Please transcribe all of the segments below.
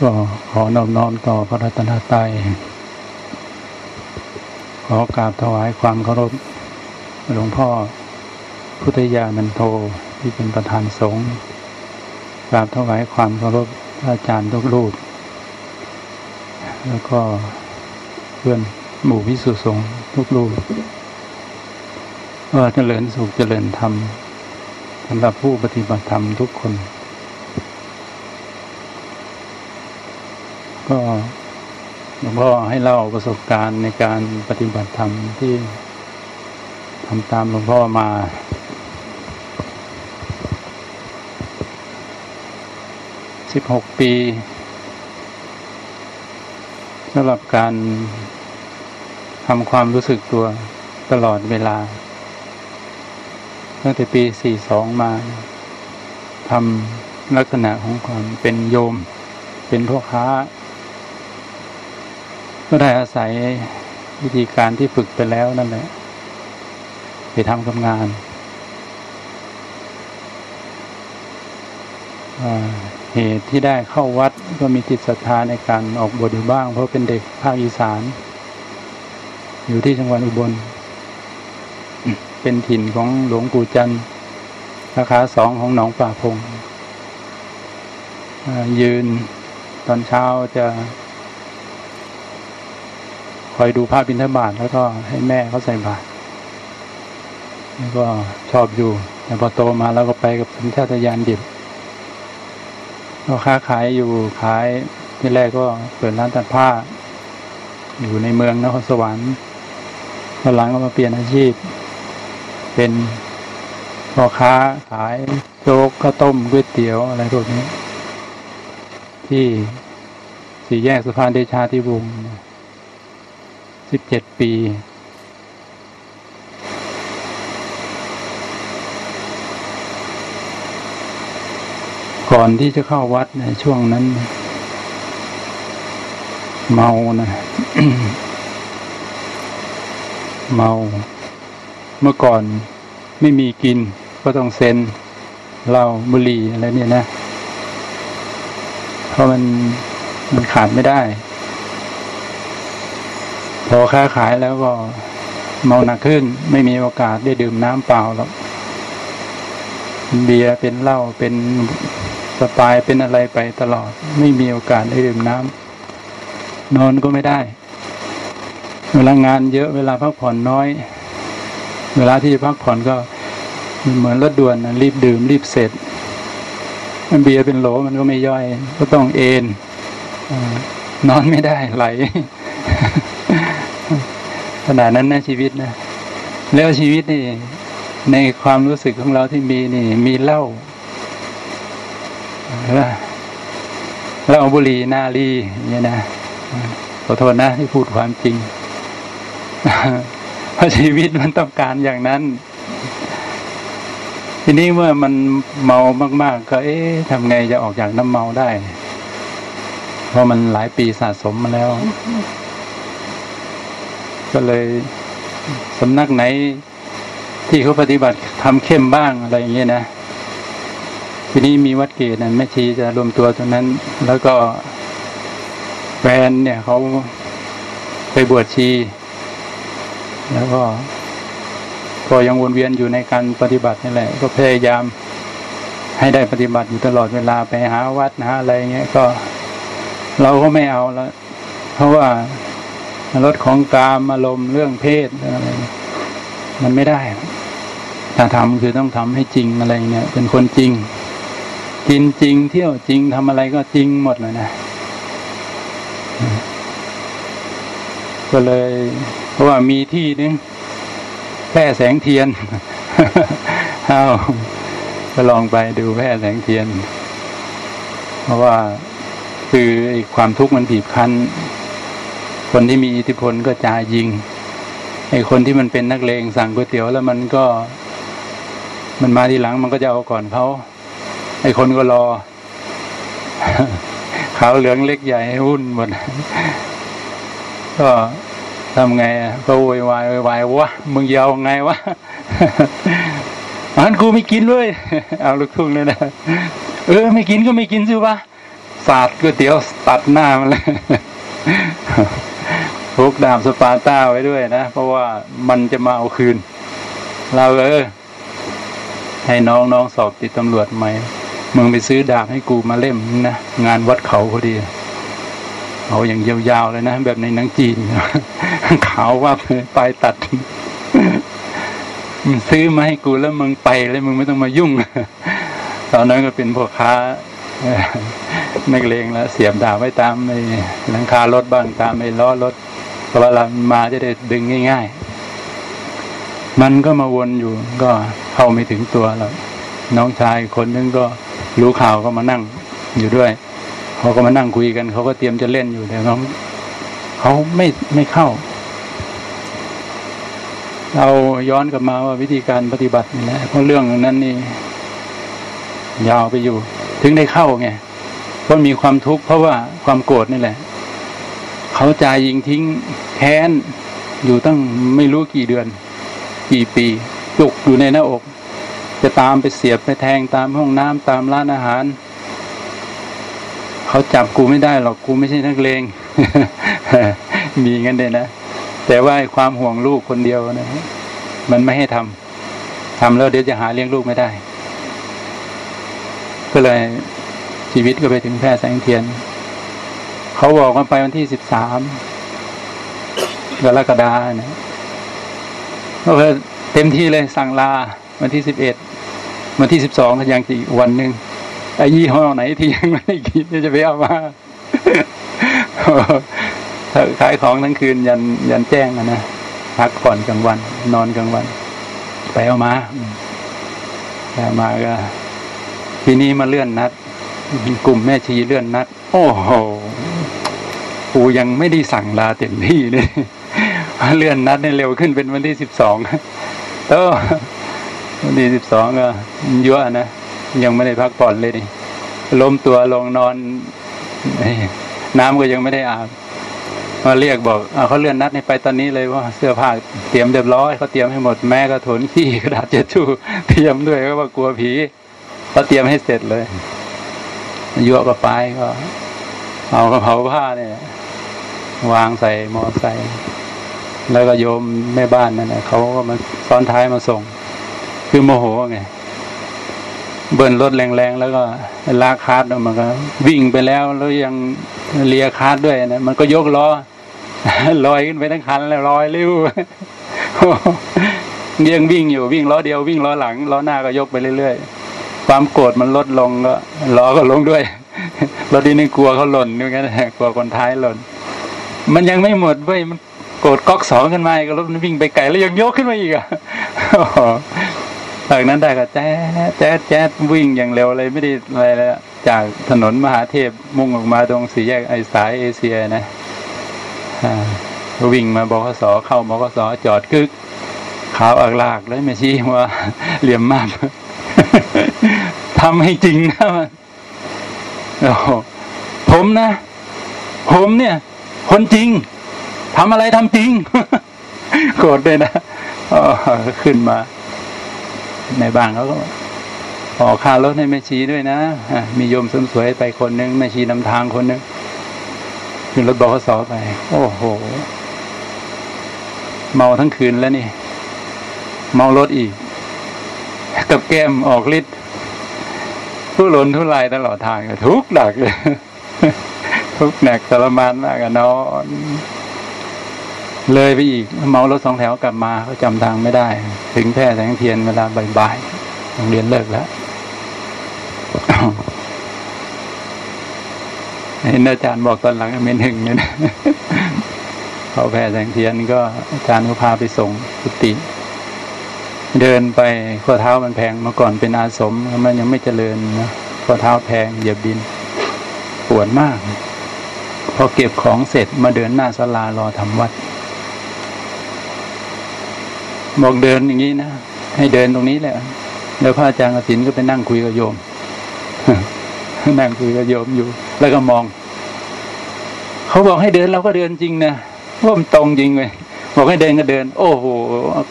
ก็ขอนอบน้อมต่อพระรัตนตรัยขอกราบถวายความเคารพหลวงพ่อพุทธยานันโทที่เป็นประธานสงฆ์กราบถวายความเคารพอาจารย์ทุกรูป แล้วก็เพื่อนหมู่พิสุสงฆ์ทุกรูปว่าเจริญสุขเจริญธรรมสำหรับผู้ปฏิบัติธรรมทุกคน ก็หลวงพ่อให้เล่าประสบการณ์ในการปฏิบัติธรรมที่ทำตามหลวงพ่อมา สิบหกปีสำหรับการทำความรู้สึกตัวตลอดเวลา ตั้งแต่ปีสี่สองมาทำลักษณะของความเป็นโยม เป็นพ่อค้า ก็ได้อาศัยวิธีการที่ฝึกไปแล้วนั่นแหละ ไปทำกับงานเหตุที่ได้เข้าวัดก็มีจิตศรัทธาในการออกบวชอยู่บ้าง เพราะเป็นเด็กภาคอีสาน อยู่ที่จังหวัดอุบล เป็นถิ่นของหลวงปู่จันทร์สาขาสองของหนองป่าพงยืนตอนเช้าจะ คอยดูภาพบิณฑบาตแล้วก็ให้แม่เขาใส่บาตรแล้วก็ชอบอยู่ แต่พอโตมาแล้วก็ไปกับสัญชาตญาณดิบก็ค้าขายอยู่ขายที่แรกก็เปิดร้านตัดผ้า อยู่ในเมืองนครสวรรค์ตอนหลังก็มาเปลี่ยนอาชีพ เป็นพ่อค้าขายโจ๊กข้าวต้มก๋วยเตี๋ยวอะไรพวกนี้ ที่สี่แยกสะพานเดชาที่วง สิบเจ็ดปี ก่อนที่จะเข้าวัดในช่วงนั้น เมานะเมา เมื่อก่อนไม่มีกิน ก็ต้องเซ็นเหล้าบุหรี่อะไรเนี่ยนะ เพราะมันมันขาดไม่ได้ พอค้าขายแล้วก็เมาหนักขึ้น ไม่มีโอกาสได้ดื่มน้ำเปล่าหรอกเบียร์เป็นเหล้าเป็นสปายเป็นอะไรไปตลอด ไม่มีโอกาสได้ดื่มน้ำนอนก็ไม่ได้ เวลางานเยอะเวลาพักผ่อนน้อย เวลาที่พักผ่อนก็เหมือนรถด่วนรีบดื่มรีบเสร็จมันเบียร์เป็นโหลมันก็ไม่ย่อย ก็ต้องเอนนอนไม่ได้ไหล ขนาดนั้นนะชีวิตนะ แล้วชีวิตนี่ ในความรู้สึกของเราที่มีนี่ มีเหล้าแล้วเอาบุหรี่นาลีเนี่ยนะขอโทษนะที่พูดความจริงเพราะชีวิตมันต้องการอย่างนั้น ทีนี้เมื่อมันเมามากๆ ก็ เอ๊ะทำไงจะออกจากน้ำเมาได้ เพราะมันหลายปีสะสมมาแล้ว ก็เลยสำนักไหนที่เขาปฏิบัติทำเข้มบ้างอะไรอย่างเงี้ยนะ ทีนี้มีวัดเกตนะแม่ชีจะรวมตัวตรงนั้น แล้วก็แฟนเนี่ยเขาไปบวชชี แล้วก็ก็ยังวนเวียนอยู่ในการปฏิบัตินี่แหละ ก็พยายามให้ได้ปฏิบัติอยู่ตลอดเวลาไปหาวัดหาอะไรเงี้ยก็ เราก็ไม่เอาแล้ว เพราะว่า รถของกามอารมณ์เรื่องเพศอะไรมันไม่ได้ถ้าทำคือต้องทำให้จริงอะไรเงี้ยเป็นคนจริง กินจริงเที่ยวจริงทำอะไรก็จริงหมดเลยนะก็เลย เพราะว่ามีที่นึงแพร่แสงเทียนเอาก็ลองไปดูแพร่แสงเทียน เพราะว่าคือความทุกข์มันบีบคั้น คนที่มีอิทธิพลก็จ่ายิงไอ้คนที่มันเป็นนักเลงสั่งก๋วยเตี๋ยวแล้วมันก็ มันมาทีหลังมันก็จะเอาก่อนเขาไอ้คนก็รอขาวเหลืองเล็กใหญ่หุ้นหมดก็ทำไงก็โวยวายโวยวายวะมึงยาวไงวะอันกูไม่กินเลยเอาลูกทุ่งเลยนะเออไม่กินก็ไม่กินสิวะสาดก๋วยเตี๋ยวตัดหน้ามันเลย พกดาบสปาร์ต้าไว้ด้วยนะ เพราะว่ามันจะมาเอาคืน เราเออ ให้น้องน้องสอบติดตำรวจใหมมึงไปซื้อดาบให้กูมาเล่มนะงานวัดเขาพอดีเอาอย่างยาวๆเลยนะ แบบในหนังจีนขาวว่าปลายตัดมึงซื้อมาให้กูแล้วมึงไปเลยมึงไม่ต้องมายุ่ง ตอนนั้นก็เป็นพวกค้านักเลงแล้วเสียบดาบไว้ตามในหลังคารถบ้างตามในล้อรถ เพราะว่าเรามาจะได้ดึงง่าย ๆ มันก็มาวนอยู่ก็เข้าไม่ถึงตัวเราน้องชายคนนึงก็รู้ข่าวก็มานั่งอยู่ด้วยเขาก็มานั่งคุยกันเขาก็เตรียมจะเล่นอยู่แต่เขาเขาไม่ไม่เข้า เราย้อนกลับมาว่าวิธีการปฏิบัตินี่แหละเพราะเรื่องนั้นนี่ยาวไปอยู่ ถึงได้เข้าไงเพราะมีความทุกข์เพราะว่าความโกรธนี่แหละ เขาจ่ายยิงทิ้งแค้น อยู่ตั้งไม่รู้กี่เดือน กี่ปีจุกอยู่ในหน้าอก จะตามไปเสียบไปแทงตามห้องน้ำตามร้านอาหาร เขาจับกูไม่ได้หรอกกูไม่ใช่นักเลงมีงั้นเลยนะ แต่ว่าความห่วงลูกคนเดียวนะมันไม่ให้ทำทำแล้วเดี๋ยวจะหาเลี้ยงลูกไม่ได้ ก็เลยชีวิตก็ไปถึงแพร่แสงเทียน เขาบอกว่าไปวันที่สิบสามกรกฎาเนี่ยก็เต็มที่เลยสั่งลา วันที่สิบเอ็ดวันที่สิบสองก็ยังอีกวันหนึ่งไอ้ยี่ห้อไหนที่ยังไม่ได้กินจะไปเอามาขายของทั้งคืนยันยันแจ้งนะพักผ่อนกลางวัน นอนกลางวัน ไปเอามาไปเอามาก็ ทีนี้มาเลื่อนนัด กลุ่มแม่ชีเลื่อนนัด โอ้โห กูยังไม่ได้สั่งลาเต็มที่เลยเลื่อนนัดในเร็วขึ้นเป็นวันที่สิบสองเออวันที่สิบสองก็เยอะนะยังไม่ได้พักผ่อนเลยนี่ล้มตัวลงนอน น้ำก็ยังไม่ได้อาบมาเรียกบอกเขาเลื่อนนัดให้ไปตอนนี้เลยว่าเสื้อผ้าเตรียมเรียบร้อยเขาเตรียมให้หมดแม่ก็ถนขี้กระดาษเจ็ดชู่เตรียมด้วยก็ว่ากลัวผีเขาเตรียมให้เสร็จเลยยั่วก็ไปก็ เอากระเป๋าผ้าเนี่ย วางใส่มอไซค์แล้วก็โยมแม่บ้านนั่นแหละเขาก็มาซ้อนท้ายมาส่ง คือโมโหไงเบิ้ลรถแรงๆแล้วก็ลากคลัตช์มันก็วิ่งไปแล้วแล้วยังเลียคลัตช์ด้วยนะมันก็ยกล้อลอยขึ้นไปทั้งคันแล้วลอยเร็วยังวิ่งอยู่วิ่งล้อเดียววิ่งล้อหลังล้อหน้าก็ยกไปเรื่อยๆความโกรธมันลดลงก็ล้อก็ลงด้วยรถดีนี่กลัวเขาหล่นด้วยกันกลัวคนท้ายหล่น มันยังไม่หมดเว้ยมันโกรธก๊อกสองขึ้นมาก็รถมันวิ่งไปไกลแล้วยังยกขึ้นมาอีกอะจากนั้นได้ก็แจ๊ดแจ๊ดแจ๊ดวิ่งอย่างเร็วเลยไม่ได้อะไรเลยจากถนนมหาเทพมุ่งออกมาตรงสี่แยกไอสายเอเชียนะวิ่งมาบกสเข้าบกสจอดกึกขาวอักลากเลยไม่ชี้ว่าเหลี่ยมมากทำให้จริงนะมันผมนะ ผมเนี่ย คนจริงทำอะไรทำจริง โกรธเลยนะขึ้นมา ในบานเขาก็ออกค่ารถให้แม่ชีด้วยนะมีโยมสวยๆไปคนนึงแม่ชีนำทางคนนึงขึ้นรถบขสไป โอ้โห เมาทั้งคืนแล้วนี่ เมารถอีก กับแก้มออกฤทธิ์ผู้หลนทุลายตลอดทางทุกหนักเลย ทุกหนักทรมานมากอะนอน เลยไปอีกเมารถสองแถวกลับมาเขาจำทางไม่ได้ ถึงแพร่แสงเทียนเวลาบ่ายๆโรงเรียนเลิกแล้วเห็นอาจารย์บอกตอนหลังเมนหึงเนี่ยเขาแพร่แสงเทียนก็อาจารย์ก็พาไปส่งกุฏิเดินไปข้อเท้ามันแพงเมื่อก่อนเป็นอาสมมันยังไม่เจริญนะข้อเท้าแพงเหยียบดิน ปวดมาก พอเก็บของเสร็จมาเดินหน้าศาลารอทำวัด บอกเดินอย่างนี้นะ ให้เดินตรงนี้แหละ แล้วพระอาจารย์กสินก็ไปนั่งคุยกับโยม นั่งคุยกับโยมอยู่ แล้วก็มอง เขาบอกให้เดินเราก็เดินจริงนะว่ามันตรงจริงเลยบอกให้เดินก็เดิน โอ้โห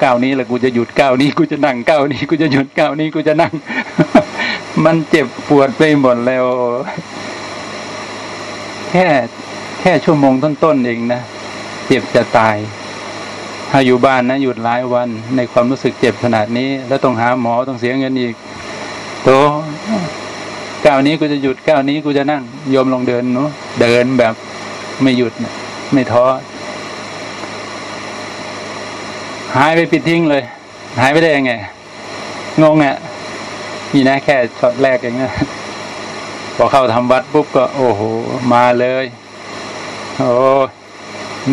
ก้าวนี้แหละกูจะหยุดก้าวนี้กูจะนั่งก้าวนี้กูจะหยุดก้าวนี้กูจะนั่ง มันเจ็บปวดไปหมดแล้ว แค่แค่ชั่วโมงต้นๆเองนะ เจ็บจะตายถ้าอยู่บ้านนะหยุดหลายวันในความรู้สึกเจ็บขนาดนี้ แล้วต้องหาหมอต้องเสียเงินอีกโตก้าวนี้กูจะหยุดก้าวนี้กูจะนั่งโยมลองเดินเนาะเดินแบบไม่หยุดไม่ท้อหายไปปิดทิ้งเลย หายไปได้ยังไงงงอะนี่นะแค่ช็อตแรกเองนะ พอเข้าทำวัดปุ๊บก็โอ้โห มาเลย โอ้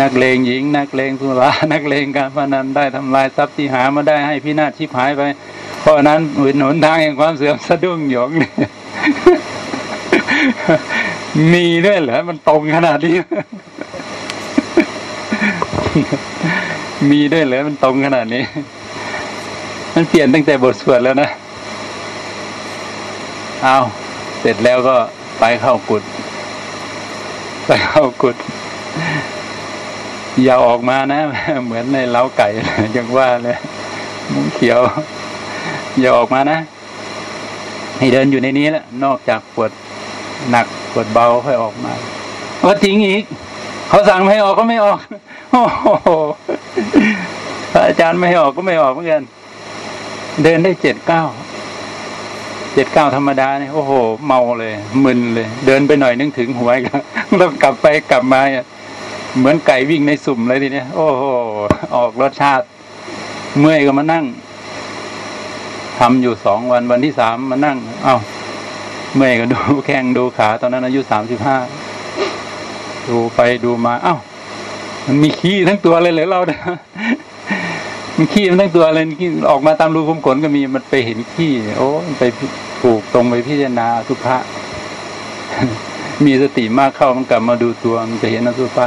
นักเลงหญิง นักเลงสุรานักเลงการพนันได้ทำลายทรัพย์ที่หามาได้ให้พินาศชิบหายไป เพราะนั้นหนหนทางแห่งความเสื่อมสะดุ้งหยองเนี่ยมีด้วยเหรอมันตรงขนาดนี้ มีด้วยเหรอมันตรงขนาดนี้ มันเปลี่ยนตั้งแต่บทสวดแล้วนะ เอา เสร็จแล้วก็ไปเข้ากุดไปเข้ากุดอย่าออกมานะ เหมือนในเล้าไก่ยังว่าเลยมุ้งเขียว อย่าออกมานะ ให้เดินอยู่ในนี้แหละนอกจากปวดหนักปวดเบาค่อยออกมาว่าจริงอีก เขาสั่งไม่ออกก็ไม่ออกโอ้โหพระอาจารย์ไม่ให้ออกก็ไม่ออกเหมือนกันเดินได้เจ็ดเก้า เจ็ดเก้าธรรมดาเนี่ยโอ้โห เมาเลย มึนเลย เดินไปหน่อยนึงถึงหัวก็ต้องกลับไปกลับมาเหมือนไก่วิ่งในสุ่มเลยทีเนี้ยโอ้โห ออกรสชาติ เมื่อยก็มานั่งทำอยู่สองวันวันที่สามมานั่ง เอา้าเมื่อยก็ดูแข้งดูขา ตอนนั้นอายุสามสิบห้าดูไปดูมา เอา้า มันมีขี้ทั้งตัวเลยเลยเราเนี่ย มันขี้มันทั้งตัวเลยขี้ออกมาตามรูขุมขนก็มีมันไปเห็นขี้โอ้ไปผูกตรงไปพิจารณาสุภาษมีสติมากเข้ามันกลับมาดูตัวมันจะเห็นอสุภะ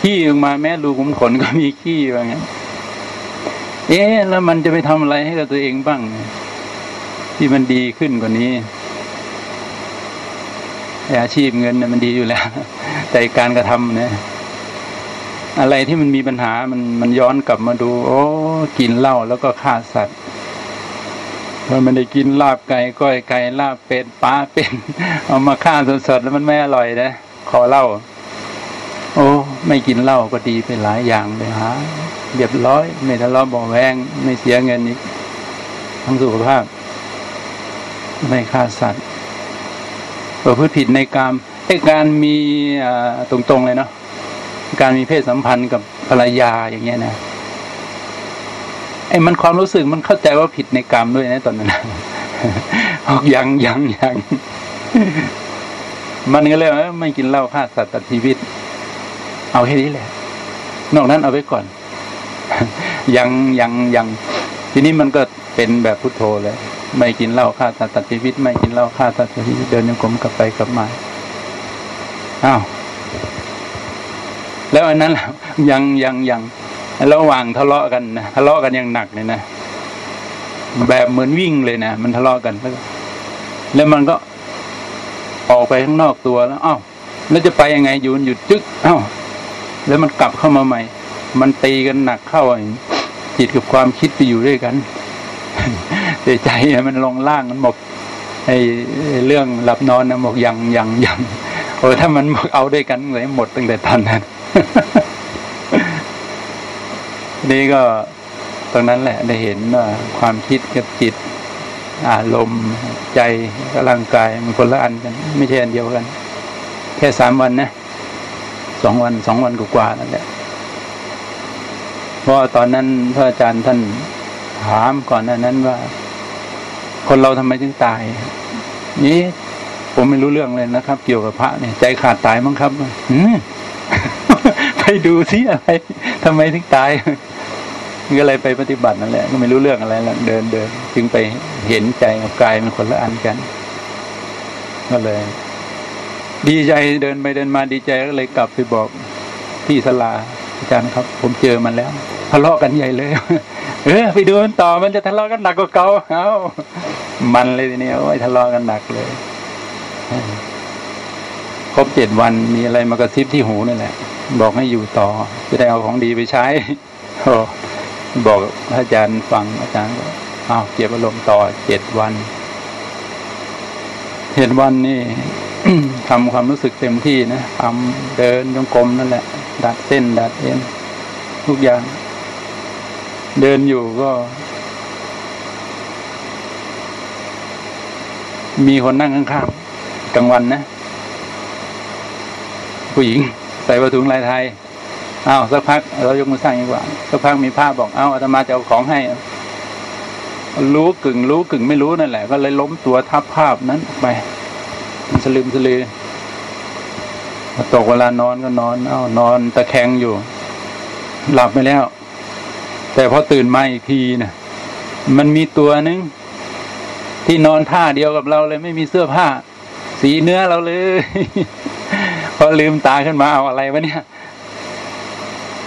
ขี้ออกมาแม้รูขุมขนก็มีขี้ว่างั้นเอ๊ะแล้วมันจะไปทำอะไรให้กับตัวเองบ้าง ที่มันดีขึ้นกว่านี้อาชีพเงินเนี่ยมันดีอยู่แล้ว แต่การกระทำเนี่ย อะไรที่มันมีปัญหามันมันย้อนกลับมาดู โอ้กินเหล้าแล้วก็ฆ่าสัตว์มันไม่ได้กินลาบไก่ก้อยไก่ลาบเป็ดปลาเป็นเอามาฆ่าสดๆแล้วมันไม่อร่อยนะขอเหล้าโอ้ไม่กินเหล้าก็ดีไปหลายอย่างเลยฮะเรียบร้อย ไม่ทะเลาะบอกแวงไม่เสียเงินอีกทั้งสุขภาพ ไม่ฆ่าสัตว์ประพฤติผิดในการไอ้การมีตรงๆเลยเนาะ การมีเพศสัมพันธ์กับภรรยาอย่างเงี้ยนะไอ้มันความรู้สึกมันเข้าใจว่าผิดในกรรมด้วยนะตอนนั้นบอกยังยังยังมันก็เลยไม่กินเหล้าฆ่าสัตว์ตัดชีวิต เอาแค่นี้แหละ นอกนั้นเอาไว้ก่อน ยังยังยังทีนี้มันก็เป็นแบบพุทโธเลยไม่กินเหล้าฆ่าสัตว์ตัดชีวิต ไม่กินเหล้าฆ่าสัตว์ตัดชีวิตเดินยังกลมกลับไปกลับมาอ้าว แล้วอันนั้นยังยังยังระหว่างทะเลาะกันนะทะเลาะกันอย่างหนักเลยนะแบบเหมือนวิ่งเลยนะมันทะเลาะกันแล้วแล้วมันก็ออกไปข้างนอกตัวแล้วอ้าวแล้วจะไปยังไงอยู่หยุดจึ๊กอ้าวแล้วมันกลับเข้ามาใหม่ มันตีกันหนักเข้าจิตกับความคิดไปอยู่ด้วยกันแต่ใจมันลงล่างมันหมกไอ้เรื่องหลับนอนนะหมกยังยังยังโอ้ถ้ามันเอาด้วยกันเลยหมดตั้งแต่ตอนนั้น นี่ก็ตรงนั้นแหละได้เห็นว่าความคิดกับจิต อารมณ์ใจกับร่างกายมันคนละอันกัน ไม่ใช่อันเดียวกัน แค่สามวันนะสองวันสองวันกว่านั่นแหละเพราะตอนนั้นพระอาจารย์ท่านถามก่อนนั้นว่า คนเราทำไมถึงตาย นี้ผมไม่รู้เรื่องเลยนะครับ เกี่ยวกับพระเนี่ย ใจขาดตายมั้งครับอื ไปดูซิอะไรทำไมถึงตายก็เลยไปปฏิบัตินั่นแหละ ก็ไม่รู้เรื่องอะไรแล้วเดินเดินจึงไปเห็นใจกับกายมันคนละอันกัน ก็เลย ดีใจเดินไปเดินมาดีใจก็เลยกลับไปบอกพี่สลาอาจารย์ครับ ผมเจอมันแล้วทะเลาะกันใหญ่เลย เออไปดูมันต่อมันจะทะเลาะกันหนักกว่าเก่าเอ้ามันเลยทีนี้โอ้ยทะเลาะกันหนักเลยครบเจ็ดวันมีอะไรมากระซิบที่หูนี่นแหละ บอกให้อยู่ต่อ จะได้เอาของดีไปใช้บอกอาจารย์ฟังอาจารย์ก็อ้าวเก็บอารมณ์ต่อเจ็ดวันเจ็ดวันนี่ทำความรู้สึกเต็มที่นะทำเดินจงกรมนั่นแหละ ดัดเส้น ดัดเอ็นทุกอย่าง เดินอยู่ก็ มีคนนั่งข้างๆกลางวันนะ ผู้หญิง ใส่ผ้าถุงลายไทยอ้าวสักพักเรายกมือสร้างดีกว่าสักพักมีภาบอกเอ้าอาตมาจะเอาของให้ รู้กึ่ง รู้กึ่งไม่รู้นั่นแหละ ก็เลยล้มตัวทับภาพนั้นไป มันสลืมสลือตกเวลานอนก็นอน เอ้านอนตะแคงอยู่ หลับไปแล้ว แต่พอตื่นมาอีกทีนะมันมีตัวนึงที่นอนท่าเดียวกับเราเลยไม่มีเสื้อผ้า สีเนื้อเราเลย อลืมตาขึ้นมาเอาอะไรวะเนี่ย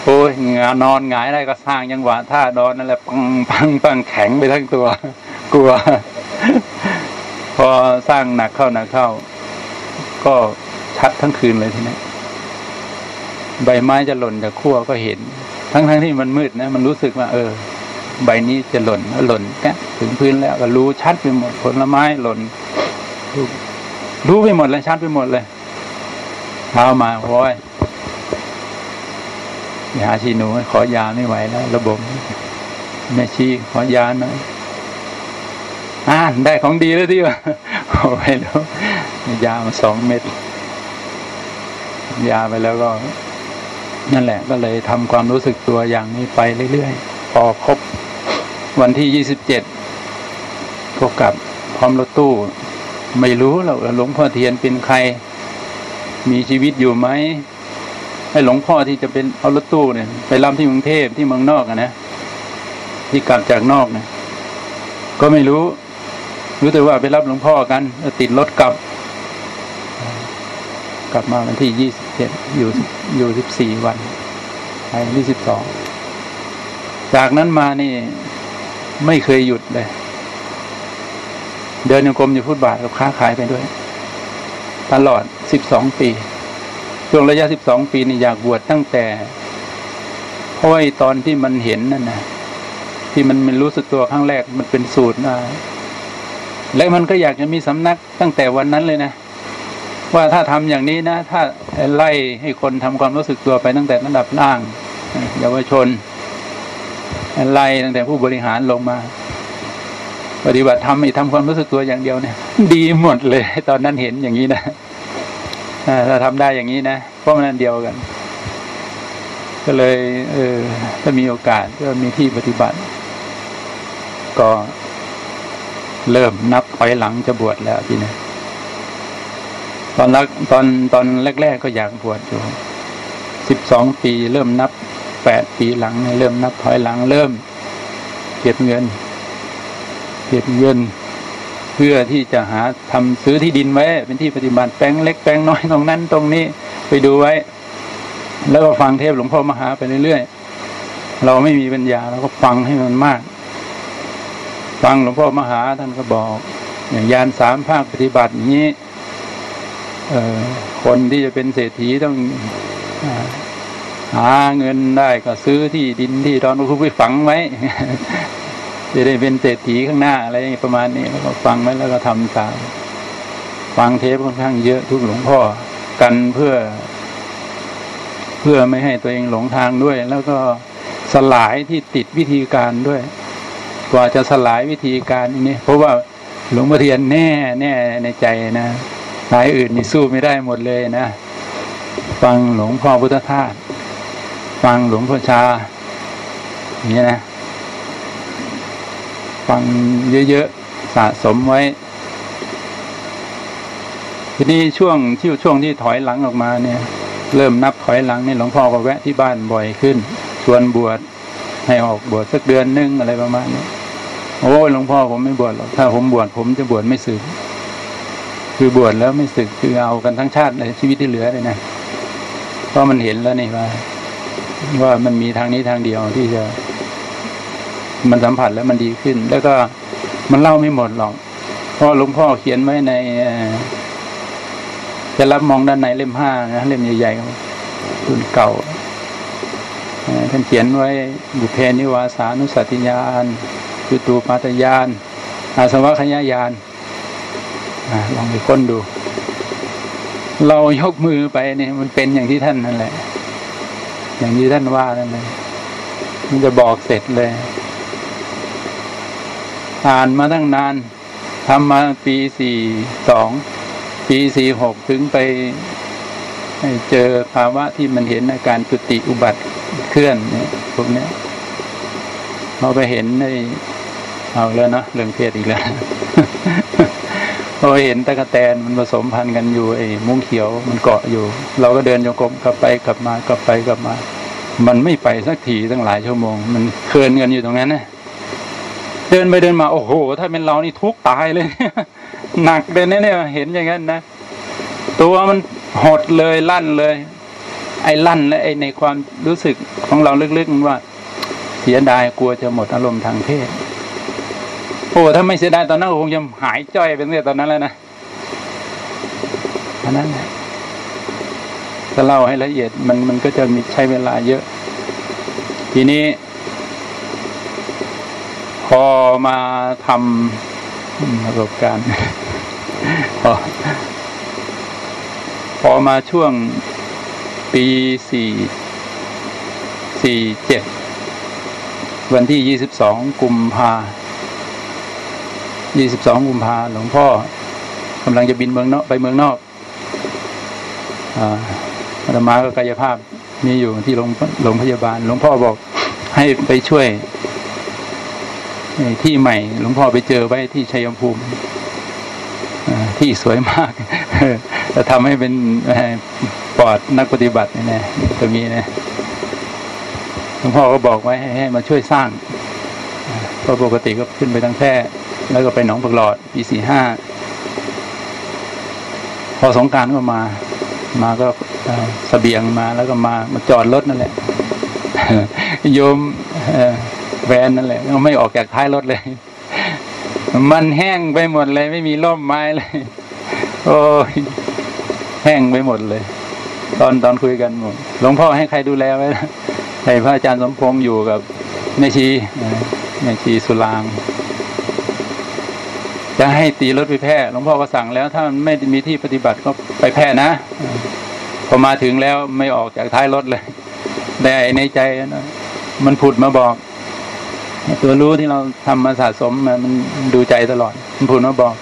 โอ้ยงานอนหงายอะไรก็สร้างยังหวะท่านอนนั่นแหละปังปังปังแข็งไปทั้งตัว กลัว พอสร้างหนักเข้าหนักเข้า ก็ชัดทั้งคืนเลยทีนี้ใบไม้จะหล่นจากขั้วก็เห็น ทั้งทั้งที่มันมืดนะ มันรู้สึกว่า เออ ใบนี้จะหล่นหล่นแกถึงพื้นแล้วก็รู้ชัดไปหมดผลไม้หล่นรู้ไปหมดเลยชัดไปหมดเลย ช้ามาโอ้ยยาชีหนูขอยาไม่ไหวแล้ว ระบบแม่ชีขอยาหน่อยอ่านได้ของดีแล้วที่ว่าโอ้ยแล้วยามาสองเม็ด ยาไปแล้วก็ นั่นแหละ ก็เลยทำความรู้สึกตัวอย่างนี้ไปเรื่อยๆ พอครบ วันที่ยี่สิบเจ็ดก็กลับพร้อมรถตู้ ไม่รู้หรอกหลวงพ่อเทียนเป็นใคร มีชีวิตอยู่ไหมให้หลวงพ่อที่จะเป็นเอารถตู้เนี่ยไปรับที่กรุงเทพที่เมืองนอกอะนะที่กลับจากนอกเนี่ยก็ไม่รู้ รู้แต่ว่าไปรับหลวงพ่อกันติดรถกลับ กลับมาวันที่ยี่สิบเจ็ดอยู่อยู่สิบสี่วันไปที่สิบสองจากนั้นมานี่ ไม่เคยหยุดเลย เดินโยกรมอยู่ฟุตบาทกับค้าขายไปด้วย ตลอดสิบสองปีช่วงระยะสิบสองปีนี่อยากบวชตั้งแต่เพราะตอนที่มันเห็นนั่นนะที่มันมันรู้สึกตัวครั้งแรกมันเป็นสูตรนะและมันก็อยากจะมีสำนักตั้งแต่วันนั้นเลยนะว่าถ้าทำอย่างนี้นะ ถ้าไล่ให้คนทำความรู้สึกตัวไปตั้งแต่ระดับล่างเยาวชนไล่ตั้งแต่ผู้บริหารลงมา ปฏิบัติทำไอ้ทำความรู้สึกตัวอย่างเดียวเนี่ย ดีหมดเลย ตอนนั้นเห็นอย่างนี้นะถ้าทำได้อย่างนี้นะเพราะมันอันเดียวกัน ก็เลย เออถ้ามีโอกาสก็มีที่ปฏิบัติ ก็เริ่มนับถอยหลังจะบวชแล้วทีนี้ตอนแรกตอนตอนแรก ๆ ก็อยากบวชอยู่สิบสองปี เริ่มนับแปดปีหลัง เริ่มนับถอยหลัง เริ่ม เก็บเงิน เก็บเงิน เพื่อที่จะหาทำซื้อที่ดินไว้ เป็นที่ปฏิบัติแปลงเล็กแปลงน้อยตรงนั้นตรงนี้ไปดูไว้ แล้วก็ฟังเทพหลวงพ่อมหาไปเรื่อยๆเราไม่มีปัญญาเราก็ฟังให้มันมาก ฟังหลวงพ่อมหาท่านก็บอก อย่างยานสามภาคปฏิบัติอย่างนี้เออคนที่จะเป็นเศรษฐีต้องหาเงินได้ก็ซื้อที่ดินที่ตอนนู้ไปฝังไว้ จะได้เป็นเศรษฐีข้างหน้าอะไรประมาณนี้แล้วก็ฟังไว้แล้วก็ทำตามฟังเทปค่อนข้างเยอะทุกหลวงพ่อกันเพื่อ เพื่อไม่ให้ตัวเองหลงทางด้วย แล้วก็สลายที่ติดวิธีการด้วย กว่าจะสลายวิธีการนี้เพราะว่าหลวงพ่อเทียนแน่แน่ในใจนะสายอื่นนี่สู้ไม่ได้หมดเลยนะฟังหลวงพ่อพุทธทาสฟังหลวงพ่อชาอย่างนี้นะ ฟังเยอะๆสะสมไว้ ทีนี้ช่วงที่ช่วงที่ถอยหลังออกมาเนี่ย เริ่มนับถอยหลังนี่หลวงพ่อก็แวะที่บ้านบ่อยขึ้น ชวนบวชให้ออกบวชสักเดือนนึงอะไรประมาณนี้โอ้หลวงพ่อผมไม่บวชหรอกถ้าผมบวชผมจะบวชไม่สึก คือบวชแล้วไม่สึกคือเอากันทั้งชาติในชีวิตที่เหลือเลยนะเพราะมันเห็นแล้วนี่ว่า ว่ามันมีทางนี้ทางเดียวที่จะ มันสัมผัสแล้วมันดีขึ้น แล้วก็มันเล่าไม่หมดหรอกเพราะหลวงพ่อเขียนไว้ในจะรับมองด้านในเล่มห้านะเล่มใหญ่ๆรุ่นเก่าท่านเขียนไว้บุเพนิวาสานุสติญาณจุตูปาตญาณอาสวะขยายานลองไปค้นดู เรายกมือไปเนี่ยมันเป็นอย่างที่ท่านนั่นแหละ อย่างที่ท่านว่านั่นเลยมันจะบอกเสร็จเลย อ่านมาตั้งนานทำมาปีสี่สองปีสี่หกถึงไปเจอภาวะที่มันเห็นอาการจุติอุบัติเคลื่อนเนี่ยพวกนี้เราไปเห็นในเอาแล้วเนาะเรื่องเพศอีกแล้วเราเห็นตะกะแตนมันผสมพันธุ์กันอยู่ไอ้มุ้งเขียวมันเกาะอยู่ เราก็เดินโยกมกลับไปกลับมากลับไปกลับมา มันไม่ไปสักทีตั้งหลายชั่วโมง มันเคลื่อนกันอยู่ตรงนั้นนะ ดินไปเดินมาโอ้โห ถ้าเป็นเรานี่ทุกตายเลยหนักเลยเนี่ย เห็นอย่างนั้นนะตัวมันหดเลยลั่นเลย ไอ้ลั่นและไอ้ในความรู้สึกของเราลึกๆมันว่า เสียดายกลัวจะหมดอารมณ์ทางเพศโอ้ถ้าไม่เสียดายตอนนั้นคงจะหายจ้อยเป็นเรื่อตอนนั้นแล้วนะอันนั้นถ้าเล่าให้ละเอียดมันมันก็จะมีใช้เวลาเยอะ ทีนี้ พอมาทำประสบการณ์พอพอมาช่วงปีสี่สี่เจ็ดวันที่ยี่สิบสองกุมภายี่สิบสองกุมภาหลวงพ่อกำลังจะบินเมืองนอกไปเมืองนอกอาตมาก็กายภาพมีอยู่ที่โรงโรงพยาบาล หลวงพ่อบอกให้ไปช่วย ที่ใหม่ หลวงพ่อไปเจอไว้ที่ชัยภูมิที่สวยมากจะทำให้เป็นปอดนักปฏิบัตินี่นะตรงนี้นะหลวงพ่อก็บอกไว้ให้มาช่วยสร้างเพราะปกติก็ขึ้นไปทางแพร่แล้วก็ไปหนองปลอดปีสี่ห้าพอสงการก็มา มาก็สเสบียงมาแล้วก็มามาจอดรถนั่นแหละโยม แวนนั่นแหละไม่ออกจากท้ายรถเลย มันแห้งไปหมดเลย ไม่มีร่มไม้เลย โอ้ยแห้งไปหมดเลย ตอนตอนคุยกันหมดหลวงพ่อให้ใครดูแลไว้ให้พระอาจารย์สมพงษ์อยู่กับแม่ชีแม่ชีสุรางจะให้ตีรถไปแพร่หลวงพ่อก็สั่งแล้ว ถ้ามันไม่มีที่ปฏิบัติก็ไปแพร่นะพอมาถึงแล้วไม่ออกจากท้ายรถเลย แต่ในใจนะมันผุดมาบอก ตัวรู้ที่เราทำมาสะสมมันดูใจตลอดมันผุดมาบอก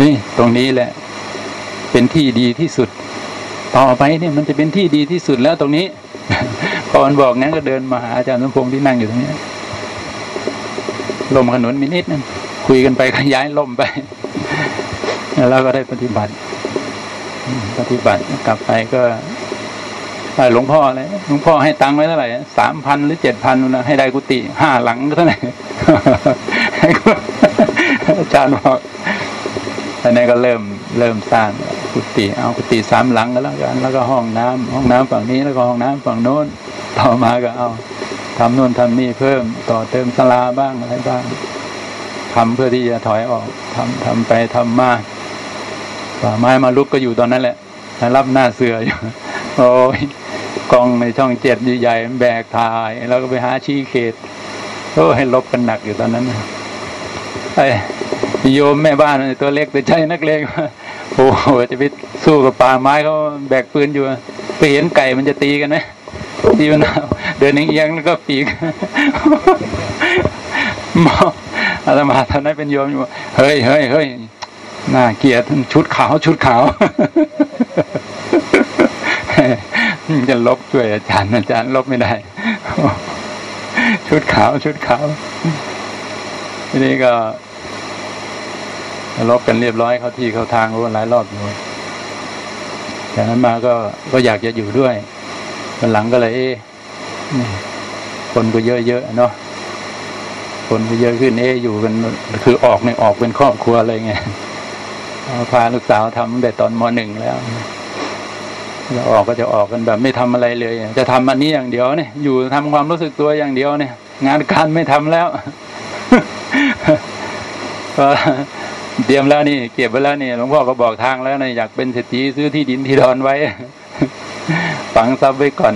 นี่ตรงนี้แหละ เป็นที่ดีที่สุด ต่อไปเนี่ยมันจะเป็นที่ดีที่สุดแล้วตรงนี้พอมันบอกงั้นก็เดินมาหาอาจารย์สมพงษ์ที่นั่งอยู่ตรงนี้ลมขนุนมินิดนึงคุยกันไปขยายลมไปแล้วก็ได้ปฏิบัติ ปฏิบัติกลับไปก็ หลวงพ่อเลยหลวงพ่อให้ตังค์ไว้เท่าไหร่สามพันหรือเจ็ดพันนะให้ได้กุฏิห้าหลังเท่าไหร่อาจารย์บอกอันนี้ก็เริ่มเริ่มสร้างกุฏิเอากุฏิสามหลังก็แล้วกัน แล้วก็ห้องน้ำห้องน้ำฝั่งนี้แล้วก็ห้องน้ำฝั่งโน้น ต่อมาก็เอาทำโน่นทำนี่เพิ่มต่อเติมสลาบ้างอะไรบ้างทำเพื่อที่จะถอยออกทำทำไปทำมาป่าไม้มาลุกก็อยู่ตอนนั้นแหละรับหน้าเสืออยู่โอ้ย กองในช่องเจ็ดใหญ่ๆแบกถ่าย แล้วก็ไปหาชี้เขตโอ้ให้ลบกันหนักอยู่ตอนนั้นไอ้โยมแม่บ้านตัวเล็กแต่ใจนักเลงโอ้โหจะไปสู้กับป่าไม้เขาแบกปืนอยู่ไปเห็นไก่มันจะตีกันไหมตีมันเดินเอียงแล้วก็ปีกมองอาตมาตอนนั้นเป็นโยมอยู่เฮ้ยเฮ้ยเฮ้ยน่าเกลียดชุดขาวชุดขาว จะลบช่วยอาจารย์อาจารย์ ลบไม่ได้ ชุดขาว ชุดขาวทีนี้ก็ลบกันเรียบร้อยเขาที่เขาทางรู้หลายรอบอยู่จากนั้นมาก็ก็อยากจะอยู่ด้วยวันหลังก็เลยเอ๊คนก็เยอะๆเนาะคนก็เยอะขึ้นเอ๊อยู่กันคือออกเนี่ยออกเป็นครอบครัวอะไรเงี้ยพาลูกสาวทำตั้งแต่ตอนมหนึ่งแล้ว จะออกก็จะออกกันแบบไม่ทำอะไรเลย จะทำอันนี้อย่างเดียวเนี่ยอยู่ทำความรู้สึกตัวอย่างเดียวเนี่ย งานการไม่ทำแล้วก็เตรียมแล้วนี่เก็บไว้แล้วนี่หลวงพ่อก็บอกทางแล้วนะอยากเป็นเศรษฐีซื้อที่ดินที่ดอนไว้ฝังทรัพย์ไว้ก่อน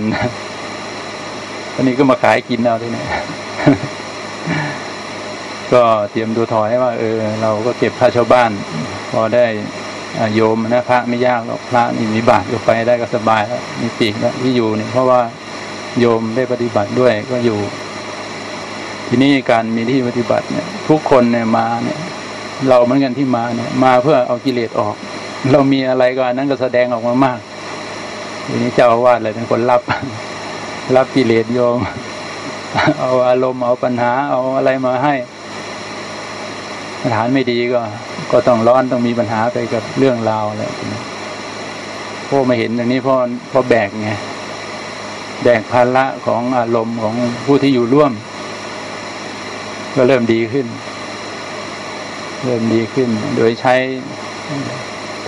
ตอนนี้ก็มาขายกินเอาที่นี่ยก็เตรียมดูถอยว่า เออ เราก็เก็บค่าชาวบ้าน พอได้ โยมนะพระไม่ยากหรอกพระนี่มีบาตรก็ไปได้ก็สบายแล้วมีปีกแล้วที่อยู่เนี่ยเพราะว่าโยมได้ปฏิบัติด้วยก็อยู่ ทีนี้การมีที่ปฏิบัติเนี่ย ทุกคนเนี่ยมาเนี่ย เราเหมือนกันที่มาเนี่ย มาเพื่อเอากิเลสออก เรามีอะไรก็อันนั้นก็แสดงออกมามากทีนี้เจ้าอาวาสเลยเป็นคนรับ รับกิเลสโยม เอาอารมณ์เอาปัญหา เอาอะไรมาให้ ฐานไม่ดีก็ ก็ต้องร้อนต้องมีปัญหาไปกับเรื่องราวอะไรพ่อมาเห็นอย่างนี้พ่อพ่อแบกไงแบกภาระของอารมณ์ของผู้ที่อยู่ร่วม ก็เริ่มดีขึ้น เริ่มดีขึ้น โดยใช้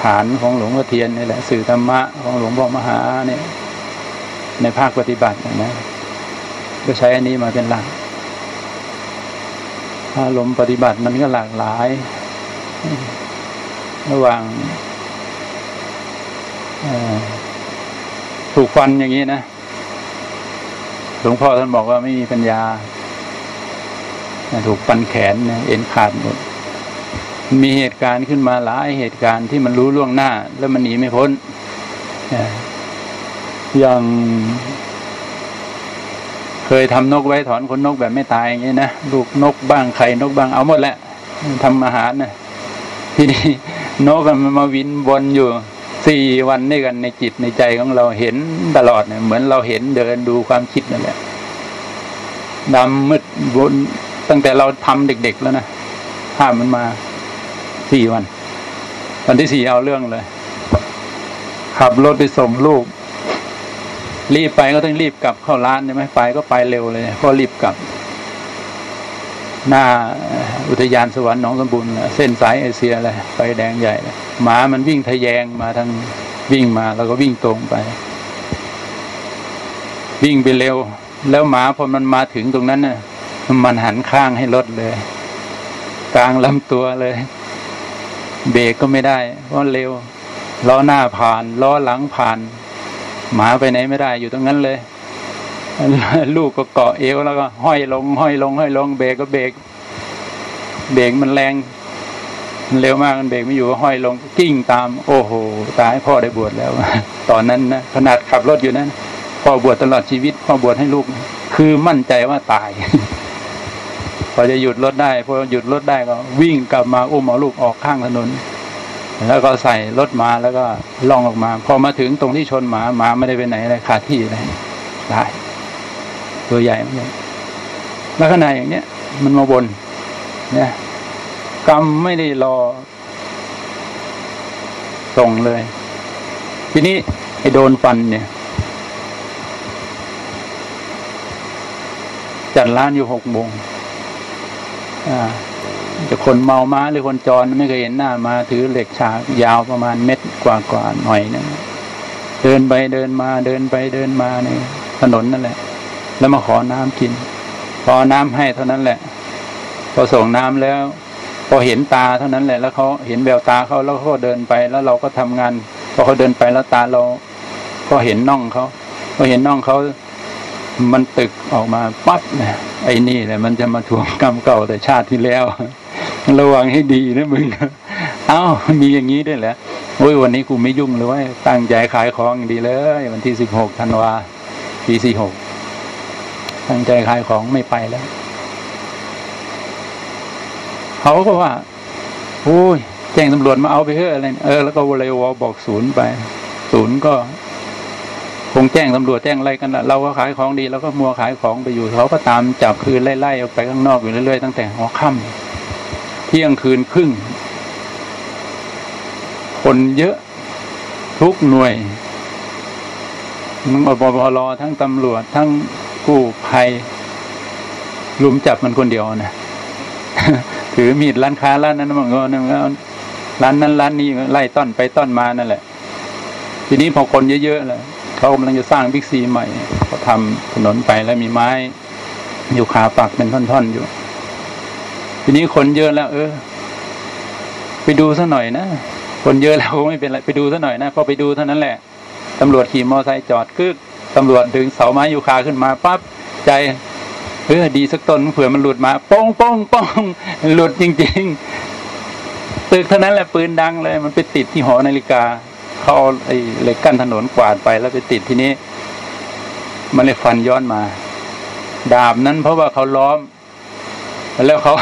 ฐานของหลวงพ่อเทียนนี่แหละ สื่อธรรมะของหลวงพ่อมหาเนี่ย ในภาคปฏิบัตินะก็ใช้อันนี้มาเป็นหลัก อารมณ์ปฏิบัติมันก็หลากหลาย ระหว่างถูกฟันอย่างนี้นะหลวงพ่อท่านบอกว่าไม่มีปัญญา ถูกฟันแขนเนี่ยเอ็นขาดหมดมีเหตุการณ์ขึ้นมาหลายเหตุการณ์ที่มันรู้ล่วงหน้า แล้วมันหนีไม่พ้นอย่าง เคยทำนกไว้ถอนขนนกแบบไม่ตายอย่างนี้นะลูกนกบ้างไข่นกบ้างเอาหมดแหละทำอาหารนะทีนี้นกมันมาวินวนอยู่สี่วันด้วยกันในจิตในใจของเราเห็นตลอดเนี่ยเหมือนเราเห็นเดินดูความคิดนั่นแหละดำมืดวนตั้งแต่เราทำเด็ก ๆ แล้วนะภาพมันมาสี่วัน วันที่สี่เอาเรื่องเลย ขับรถไปส่งลูก รีบไปก็ต้องรีบกลับเข้าร้านใช่ไหมไปก็ไปเร็วเลยก็รีบกลับ หน้าอุทยานสวรรค์หนองสมบูรณ์เส้นสายเอเชียเลยไฟแดงใหญ่หมามันวิ่งทะแยงมาทางวิ่งมาแล้วก็วิ่งตรงไป วิ่งไปเร็ว แล้วหมาพอมันมาถึงตรงนั้นน่ะมันหันข้างให้รถเลย กลางลำตัวเลย เบรกก็ไม่ได้เพราะเร็วล้อหน้าผ่านล้อหลังผ่าน หมาไปไหนไม่ได้อยู่ตรงนั้นเลย ลูกก็เกาะเอวแล้วก็ ห้อยลง ห้อยลง ห้อยลงเบรกก็เบรกเบรกมันแรงมันเร็วมากมันเบรกไม่อยู่ก็ห้อยลงกิ้งตาม โอ้โห ตายพ่อได้บวชแล้ว ตอนนั้นนะขนาดขับรถอยู่นั้นพ่อบวชตลอดชีวิตพ่อบวชให้ลูก คือมั่นใจว่าตาย พอจะหยุดรถได้พอหยุดรถได้ก็ วิ่งกลับมาอุ้มเอาลูกออกข้างถนน แล้วก็ใส่รถมาแล้วก็ล่องออกมา พอมาถึงตรงที่ชนหมาหมาไม่ได้ไปไหนเลยขาดที่เลยได้ตัวใหญ่เหมือนกันลักษณะอย่างเนี้ยมันมาบน เนี่ย กรรมไม่ได้รอส่งเลย ทีนี้ไอ้โดนฟันเนี่ย จัดร้านอยู่หกโมงอ่า จะคนเมาม้าหรือคนจรไม่เคยเห็นหน้ามาถือเหล็กฉากยาวประมาณเม็ดกว่ากว่าหน่อยนะเดินไปเดินมาเดินไปเดินมาในถนนนั่นแหละ แล้วมาขอน้ำกิน พอน้ำให้เท่านั้นแหละ พอส่งน้ำแล้ว พอเห็นตาเท่านั้นแหละ แล้วเขาเห็นแววตาเขาแล้วเขาเดินไปแล้วเราก็ทำงานพอเขาเดินไปแล้วตาเรา ก็เห็นน่องเขาพอเห็นน่องเขามันตึกออกมาปั๊บเนี่ยไอ้นี่แหละมันจะมาทวงกรรมเก่าแต่ชาติที่แล้ว ระวังให้ดีนะมึงเอ้ามีอย่างนี้ด้วยแหละโอ้ยวันนี้กูไม่ยุ่งเลยว่าตั้งใจขายของดีเลย วันที่สิบหกธันวาปีสี่หกตั้งใจขายของไม่ไปแล้ว เขาก็ว่าโอ้ยแจ้งตำรวจมาเอาไปเถอะอะไรเออแล้วก็วเลยวอบอกศูนย์ไป ศูนย์ก็ คงแจ้งตำรวจแจ้งอะไรกันละเราก็ขายของดี แล้วก็มัวขายของไปอยู่เขาก็ตามจับคืนไล่ๆออกไปข้างนอกอยู่เรื่อยๆตั้งแต่หัวค่ำ เที่ยงคืนครึ่ง คนเยอะทุกหน่วยทั้งอบรทั้งตำรวจ ทั้งกู้ภัยลุมจับมันคนเดียวนะถือมีดร้านค้าร้านนั้นมันก็นั่นก็ร้านนั้นร้านนี้ไล่ต้อนไปต้อนมานั่นแหละ ทีนี้พอคนเยอะๆเลยเขากำลังจะสร้างบิ๊กซีใหม่เขาทำถนนไปแล้วมีไม้ อยู่ขาปักเป็นท่อนๆอยู่ ทีนี้คนเยอะแล้ว เออ ไปดูซะหน่อยนะคนเยอะแล้วไม่เป็นไรไปดูซะหน่อยนะพอไปดูเท่านั้นแหละตำรวจขี่มอไซค์จอดกึกตำรวจดึงเสาไม้ยูคาขึ้นมาปั๊บใจเออดีสักต้นเผื่อมันหลุดมาป้องป้องป้องหลุดจริงๆตีตึกเท่านั้นแหละปืนดังเลย มันไปติดที่หอนาฬิกาเขาเอาไอ้เหล็กกั้นถนนกวาดไปแล้วไปติดที่นี้ มันเลยฟันย้อนมา ดาบนั้นเพราะว่าเขาล้อม แล้วเขา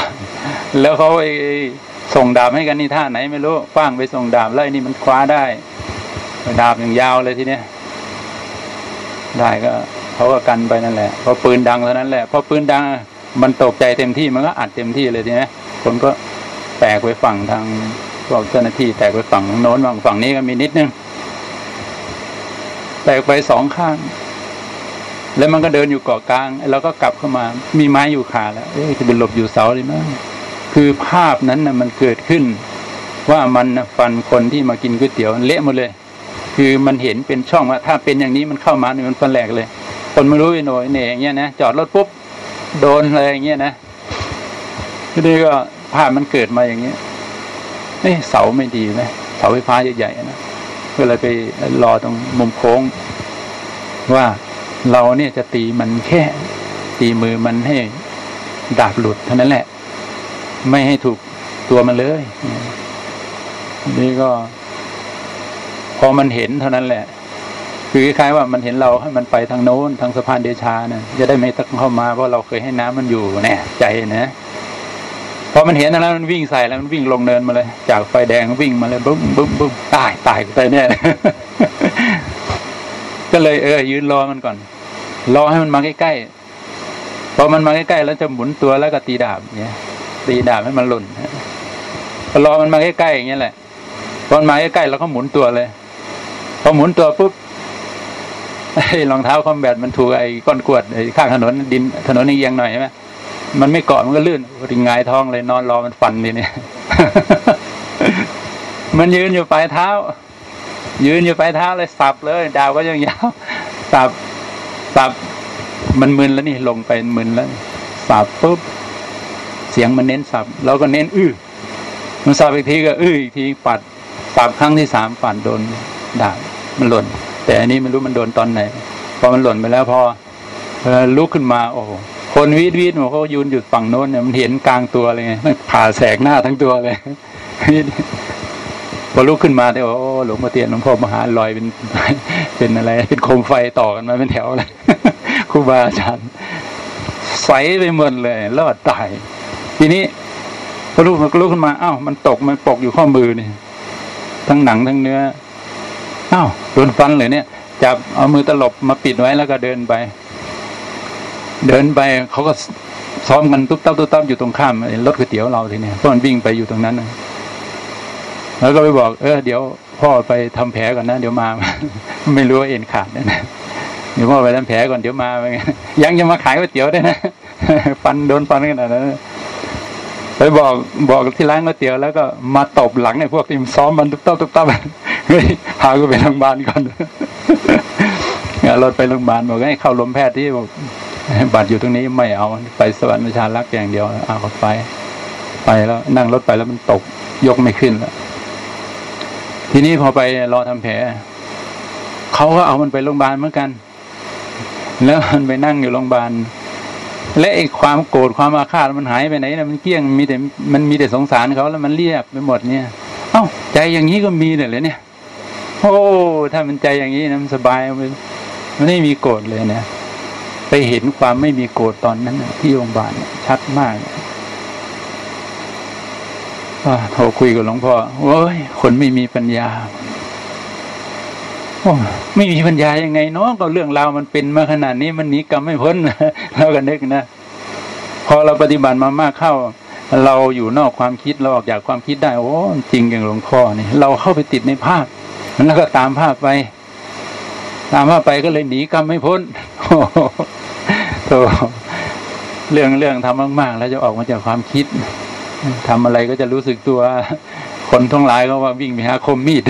แล้วเขาไอ้ส่งดาบให้กันนี่ท่าไหนไม่รู้ฟางไปส่งดาบแล้วไอ้นี่มันคว้าได้ดาบอย่างยาวเลยทีเนี้ยได้ก็เขาก็กันไปนั่นแหละพอปืนดังเท่านั้นแหละพอปืนดังมันตกใจเต็มที่มันก็อัดเต็มที่เลยทีนี้คนก็แตกไปฝั่งทางพวกเจ้าหน้าที่แตกไปฝั่งโน้นฝั่งฝั่งนี้ก็มีนิดนึงแตกไปสองข้าง แล้วมันก็เดินอยู่เกาะกลางแล้วก็กลับเข้ามา มีไม้อยู่ขาแล้วเอ๊ะจะเป็นหลบอยู่เสาหรือไม่ คือภาพนั้นนะมันเกิดขึ้น ว่ามันฟันคนที่มากินก๋วยเตี๋ยวเละหมดเลย คือมันเห็นเป็นช่องว่าถ้าเป็นอย่างนี้มันเข้ามาเนี่ยมันฟันแหลกเลย คนไม่รู้ไปหน่อยเนี่ยอย่างเงี้ยนะจอดรถปุ๊บโดนอะไรอย่างเงี้ยนะทีนี้ก็ภาพมันเกิดมาอย่างเงี้ยเอ้เสาไม่ดีไหมเสาไฟฟ้าใหญ่ๆนะก็เลยไปรอตรงมุมโค้ง ว่าเราเนี่ยจะตีมันแค่ ตีมือมันให้ดาบหลุดเท่านั้นแหละ ไม่ให้ถูกตัวมันเลยนี่ก็ พอมันเห็นเท่านั้นแหละ คือคล้ายๆว่ามันเห็นเราให้มันไปทางโน้นทางสะพานเดชาเนี่ยจะได้ไม่ต้องเข้ามาเพราะเราเคยให้น้ำมันอยู่แน่ใจนะพอมันเห็นแล้วมันวิ่งใส่แล้วมันวิ่งลงเนินมาเลย จากไฟแดงวิ่งมาเลยบึ้มบึ้มบึ้มตายตายไปเนี่ยก็เลยเออยืนรอมันก่อน รอให้มันมาใกล้ๆพอมันมาใกล้ๆแล้วจะหมุนตัวแล้วก็ตีดาบเนี่ย ตีดาบให้มันหล่นพอรอมันมาใกล้ๆอย่างเงี้ยแหละพอมันมาใกล้ๆเราก็หมุนตัวเลย พอหมุนตัวปุ๊บรองเท้าคอมแบทมันถูกไอ้ก้อนกวดไอ้ข้างถนนดินถนนนี่เอียงหน่อยใช่ไหมมันไม่เกาะมันก็ลื่นถึงงท้องเลยนอนรอมันฟันเลยเนี่ย มันยืนอยู่ปลายเท้า ยืนอยู่ปลายเท้าเลยสับเลย ดาวก็ยังยาวสับสับมันมึนแล้วนี่ลงไปมึนแล้วสับปุ๊บ เสียงมันเน้นสับเราก็เน้น อื้อมันสับอีกทีก็อื้ออีกทีปัดสับครั้งที่สามปัดโดนดาบมันหล่น แต่อันนี้ไม่รู้มันโดนตอนไหนพอมันหล่นไปแล้วพอลุกขึ้นมา โอ้คนวีดวีดเขายืนอยู่ฝั่งโน้นเนี่ยมันเห็นกลางตัวเลยไงผ่าแสกหน้าทั้งตัวเลยพอลุกขึ้นมาแต่โอ้หลวงพ่อเตียนหลวงพ่อมหาลอยเป็นเป็นอะไร เป็นโคมไฟต่อกันมาเป็นแถวเลยครูบาอาจารย์ใสไปหมดเลยรอดตาย ทีนี้พอลุกมันลุกขึ้นมาอ้าวมันตกมันปกอยู่ข้อมือนี่ทั้งหนังทั้งเนื้ออ้าวโดนฟันเลยเนี่ยจับเอามือตลบมาปิดไว้แล้วก็เดินไป เดินไปเขาก็ซ้อมกันตุ๊บตับตุ๊บตับอยู่ตรงข้ามรถก๋วยเตี๋ยวเราทีนี้เพราะมันวิ่งไปอยู่ตรงนั้นแล้วก็ไปบอก เออเดี๋ยวพ่อไปทำแผลก่อนนะเดี๋ยวมา ไม่รู้ว่าเอ็นขาดนะเดี๋ยวพ่อไปทำแผลก่อนเดี๋ยวมายังจะมาขายก๋วยเตี๋ยวได้นะฟันโดนฟันขนาดนั้น ไปบอกบอกที่ร้านก๋วยเตี๋ยวแล้วก็มาตบหลังไอ้พวกที่ซ้อมมันตุ๊บตับตุ๊บตับเฮ้ยพากูไปโรงพยาบาลก่อนรถไปโรงพยาบาลบอกให้เข้าลมแพทย์ที่บอกบัตรอยู่ตรงนี้ไม่เอาไปสวรรค์ประชารักษ์อย่างเดียวเอาไป ไปแล้วนั่งรถไปแล้วมันตกยกไม่ขึ้นแล้วทีนี้พอไปรอทำแผลเขาก็เอามันไปโรงพยาบาลเหมือนกัน แล้วมันไปนั่งอยู่โรงพยาบาล และไอ้ความโกรธความอาฆาตมันหายไปไหนนะมันเกี้ยงมีแต่มันมีแต่สงสารเขาแล้วมันเรียบไปหมดเนี่ย เอ้าใจอย่างนี้ก็มีเลยเนี่ย โอ้ถ้ามันใจอย่างนี้นะมันสบายมันไม่มีโกรธเลยเนี่ยไปเห็นความไม่มีโกรธตอนนั้นที่โรงพยาบาลชัดมากว่าโทรคุยกับหลวงพ่อโอ้ยคนไม่มีปัญญา ไม่มีปัญญายังไงเนาะก็เรื่องราวมันเป็นมาขนาดนี้มันหนีกรรมไม่พ้นเราก็นึกนะพอเราปฏิบัติมามากเข้า เราอยู่นอกความคิดเราออกจากความคิดได้ โอ้จริงอย่างหลวงพ่อนี่เราเข้าไปติดในภาพแล้วก็ตามภาพไป ตามภาพไปก็เลยหนีกรรมไม่พ้นโตเรื่องเรื่องทำมากๆ แล้วจะออกมาจากความคิดทำอะไรก็จะรู้สึกตัว คนทั้งหลายก็ว่าวิ่งไปหาคมมีด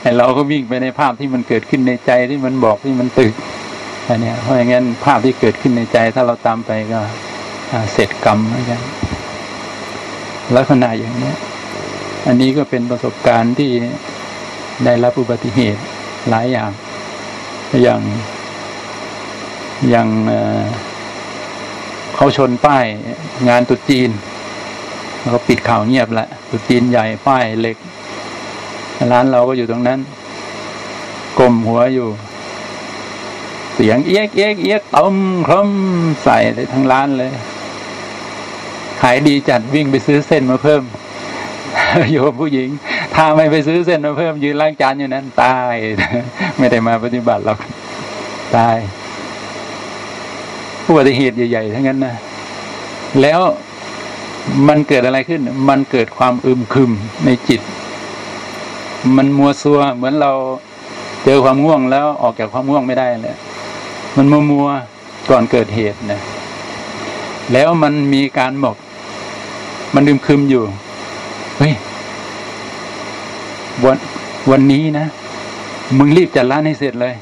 ไอเราก็วิ่งไปในภาพที่มันเกิดขึ้นในใจที่มันบอกที่มันตึกอันนี้เพราะอย่างนั้นภาพที่เกิดขึ้นในใจ ถ้าเราตามไปก็เสร็จกรรมเหมือนกันลักษณะอย่างนี้อันนี้ก็เป็นประสบการณ์ที่ได้รับอุบัติเหตุหลายอย่าง อย่าง อย่างเขาชนป้ายงานตุจีน แล้วก็ปิดข่าวเงียบแหละตุจีนใหญ่ป้ายเหล็ก ร้านเราก็อยู่ตรงนั้นกลมหัวอยู่ เสียงเอียกเอียกเอียกตมคล้มใส่เลยทั้งร้านเลย ขายดีจัดวิ่งไปซื้อเส้นมาเพิ่ม โยมผู้หญิง ถ้าไม่ไปซื้อเส้นมาเพิ่ม ยืนล้างจานอยู่นั้น ตาย ไม่ได้มาปฏิบัติหรอกตายอุบัติเหตุใหญ่ๆทั้งนั้นนะแล้ว มันเกิดอะไรขึ้น มันเกิดความอึมครึมในจิต มันมัวซัว เหมือนเราเจอความง่วงแล้วออกจากความง่วงไม่ได้เลยมันมัวมัวก่อนเกิดเหตุนะแล้วมันมีการบอกมันอึมครึมอยู่เฮ้ยวันวันนี้นะ มึงรีบจัดร้านให้เสร็จเลย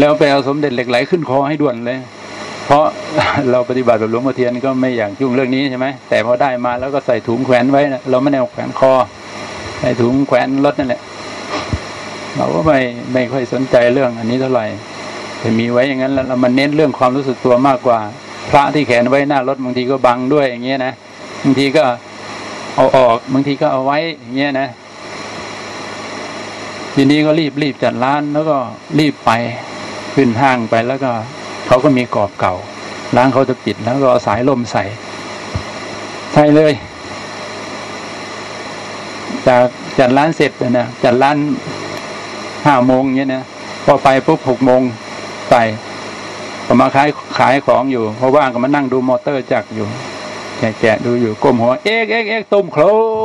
แล้วไปเอาสมเด็จเหล็กไหลขึ้นคอให้ด่วนเลย เราปฏิบัติแบบหลวงพ่อเทียนก็ไม่อย่ากยุ่งเรื่องนี้ใช่ไหมแต่พอได้มาแล้วก็ใส่ถุงแขวนไว้นะเราไม่ได้แขวนคอใส่ถุงแขวนรถนั่นแหละ เราก็ไม่ไม่ค่อยสนใจเรื่องอันนี้เท่าไหร่แต่มีไว้อย่างนั้นแล้วเรามาเน้นเรื่องความรู้สึกตัวมากกว่า พระที่แขวนไว้หน้ารถบางทีก็บังด้วยอย่างเงี้ยนะบางทีก็เอาออกบางทีก็เอาไว้อย่างเงี้ยนะทีนี้ก็รีบรีบจัดร้านแล้วก็รีบไปขึ้นห้างไปแล้วก็เขาก็มีกรอบเก่า ร้านเขาจะปิดแล้วก็เอาสายลมใส่ใช่เลย จากจัดร้านเสร็จนะจัดร้านห้าโมงเงี้ยนะพอไปปุ๊บหกโมงใส่ก็มาขายขายของอยู่เพราะว่างก็มานั่งดูมอเตอร์จักรอยู่แกะดูอยู่ก้มหัวเอ๊กเอ๊กเอ๊กตุ้มโคร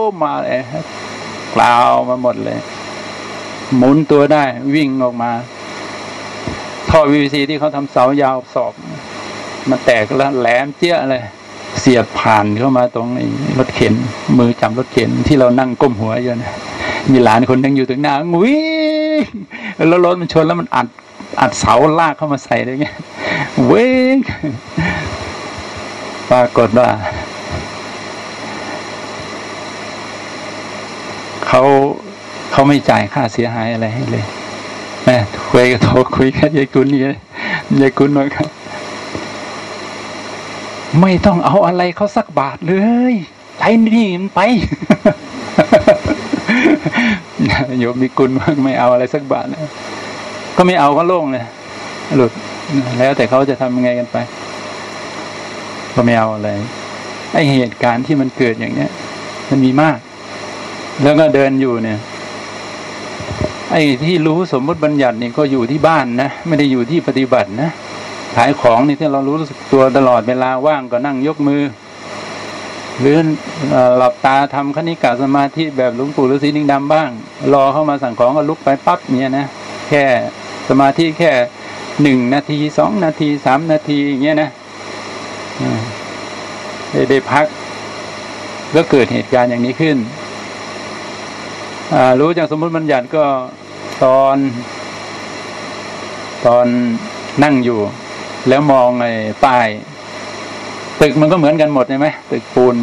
มมาเลยกล่าวมาหมดเลย หมุนตัวได้วิ่งออกมาท่อวีซีที่เขาทำเสายาวสอบ มันแตกแล้วแหลมเจี๊ยเลย เสียบผ่านเข้ามาตรงรถเข็น มือจับรถเข็นที่เรานั่งก้มหัวอยู่นะมีหลานคนนึงอยู่ถึงหน้างุ้ยแล้วรถมันชนแล้วมันอัดอัดเสาลากเข้ามาใส่เลยเงี้ยเว้งปรากฏว่าเขาเขาไม่จ่ายค่าเสียหายอะไรให้เลยแม่คุยกับโทรคุยกับยายกุลนี่ยายกุลว่าครับ ไม่ต้องเอาอะไรเขาสักบาทเลยใจนี่มันไปโยมมีกุลมากไม่เอาอะไรสักบาทนะก็ไม่เอาก็โล่งเลยหลุดแล้วแต่เขาจะทำยังไงกันไป ก็ไม่เอาอะไรไอเหตุการณ์ที่มันเกิดอย่างเนี้ย มันมีมาก แล้วก็เดินอยู่เนี่ย ไอ้ที่รู้สมมติบัญญัตินี่ก็อยู่ที่บ้านนะ ไม่ได้อยู่ที่ปฏิบัตินะ ขายของนี่ที่เรารู้สึกตัวตลอดเวลาว่างก็นั่งยกมือ หรือหลับตาทำคณิกาสมาธิแบบหลวงปู่ฤาษีนิ่งดำบ้าง รอเข้ามาสั่งของก็ลุกไปปั๊บเนี่ยนะแค่สมาธิแค่หนึ่งนาทีสองนาทีสามนาทีอย่างเงี้ยนะได้พักแล้วเกิดเหตุการณ์อย่างนี้ขึ้นรู้จากสมมติบัญญัติก็ตอน ตอนนั่งอยู่ แล้วมองไอ้ป้าย ตึกมันก็เหมือนกันหมดใช่ไหมตึกปูน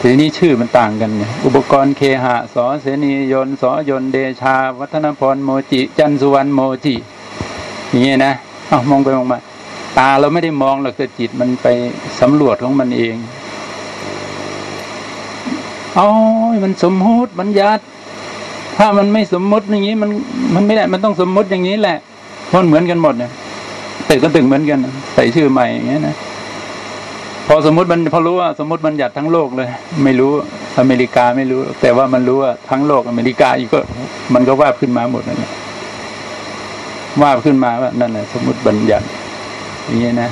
ทีนี้ชื่อมันต่างกันเนี่ยอุปกรณ์เคหะสอเสนียนสอยนเดชา วัฒนพรโมจิ จันสุวรรณโมจิอย่างเงี้ยนะเอามองไปมองมาตาเราไม่ได้มองหรอกแต่จิตมันไปสำรวจของมันเองอ๋อมันสมมุติบัญญัติถ้ามันไม่สมมุติอย่างนี้มันมันไม่ได้มันต้องสมมุติอย่างนี้แหละเพราะเหมือนกันหมดเนี่ย ตึกก็ตึกเหมือนกันใส่ชื่อใหม่อย่างเงี้ยนะพอสมมติมันพอรู้ว่าสมมติบัญญัติทั้งโลกเลย ไม่รู้อเมริกาไม่รู้ แต่ว่ามันรู้ว่าทั้งโลกอเมริกาอีกก็ มันก็ว่าขึ้นมาหมดนั่นแหละว่าขึ้นมาว่านั่นแหละสมมติบัญญัติ อย่างนี้นะ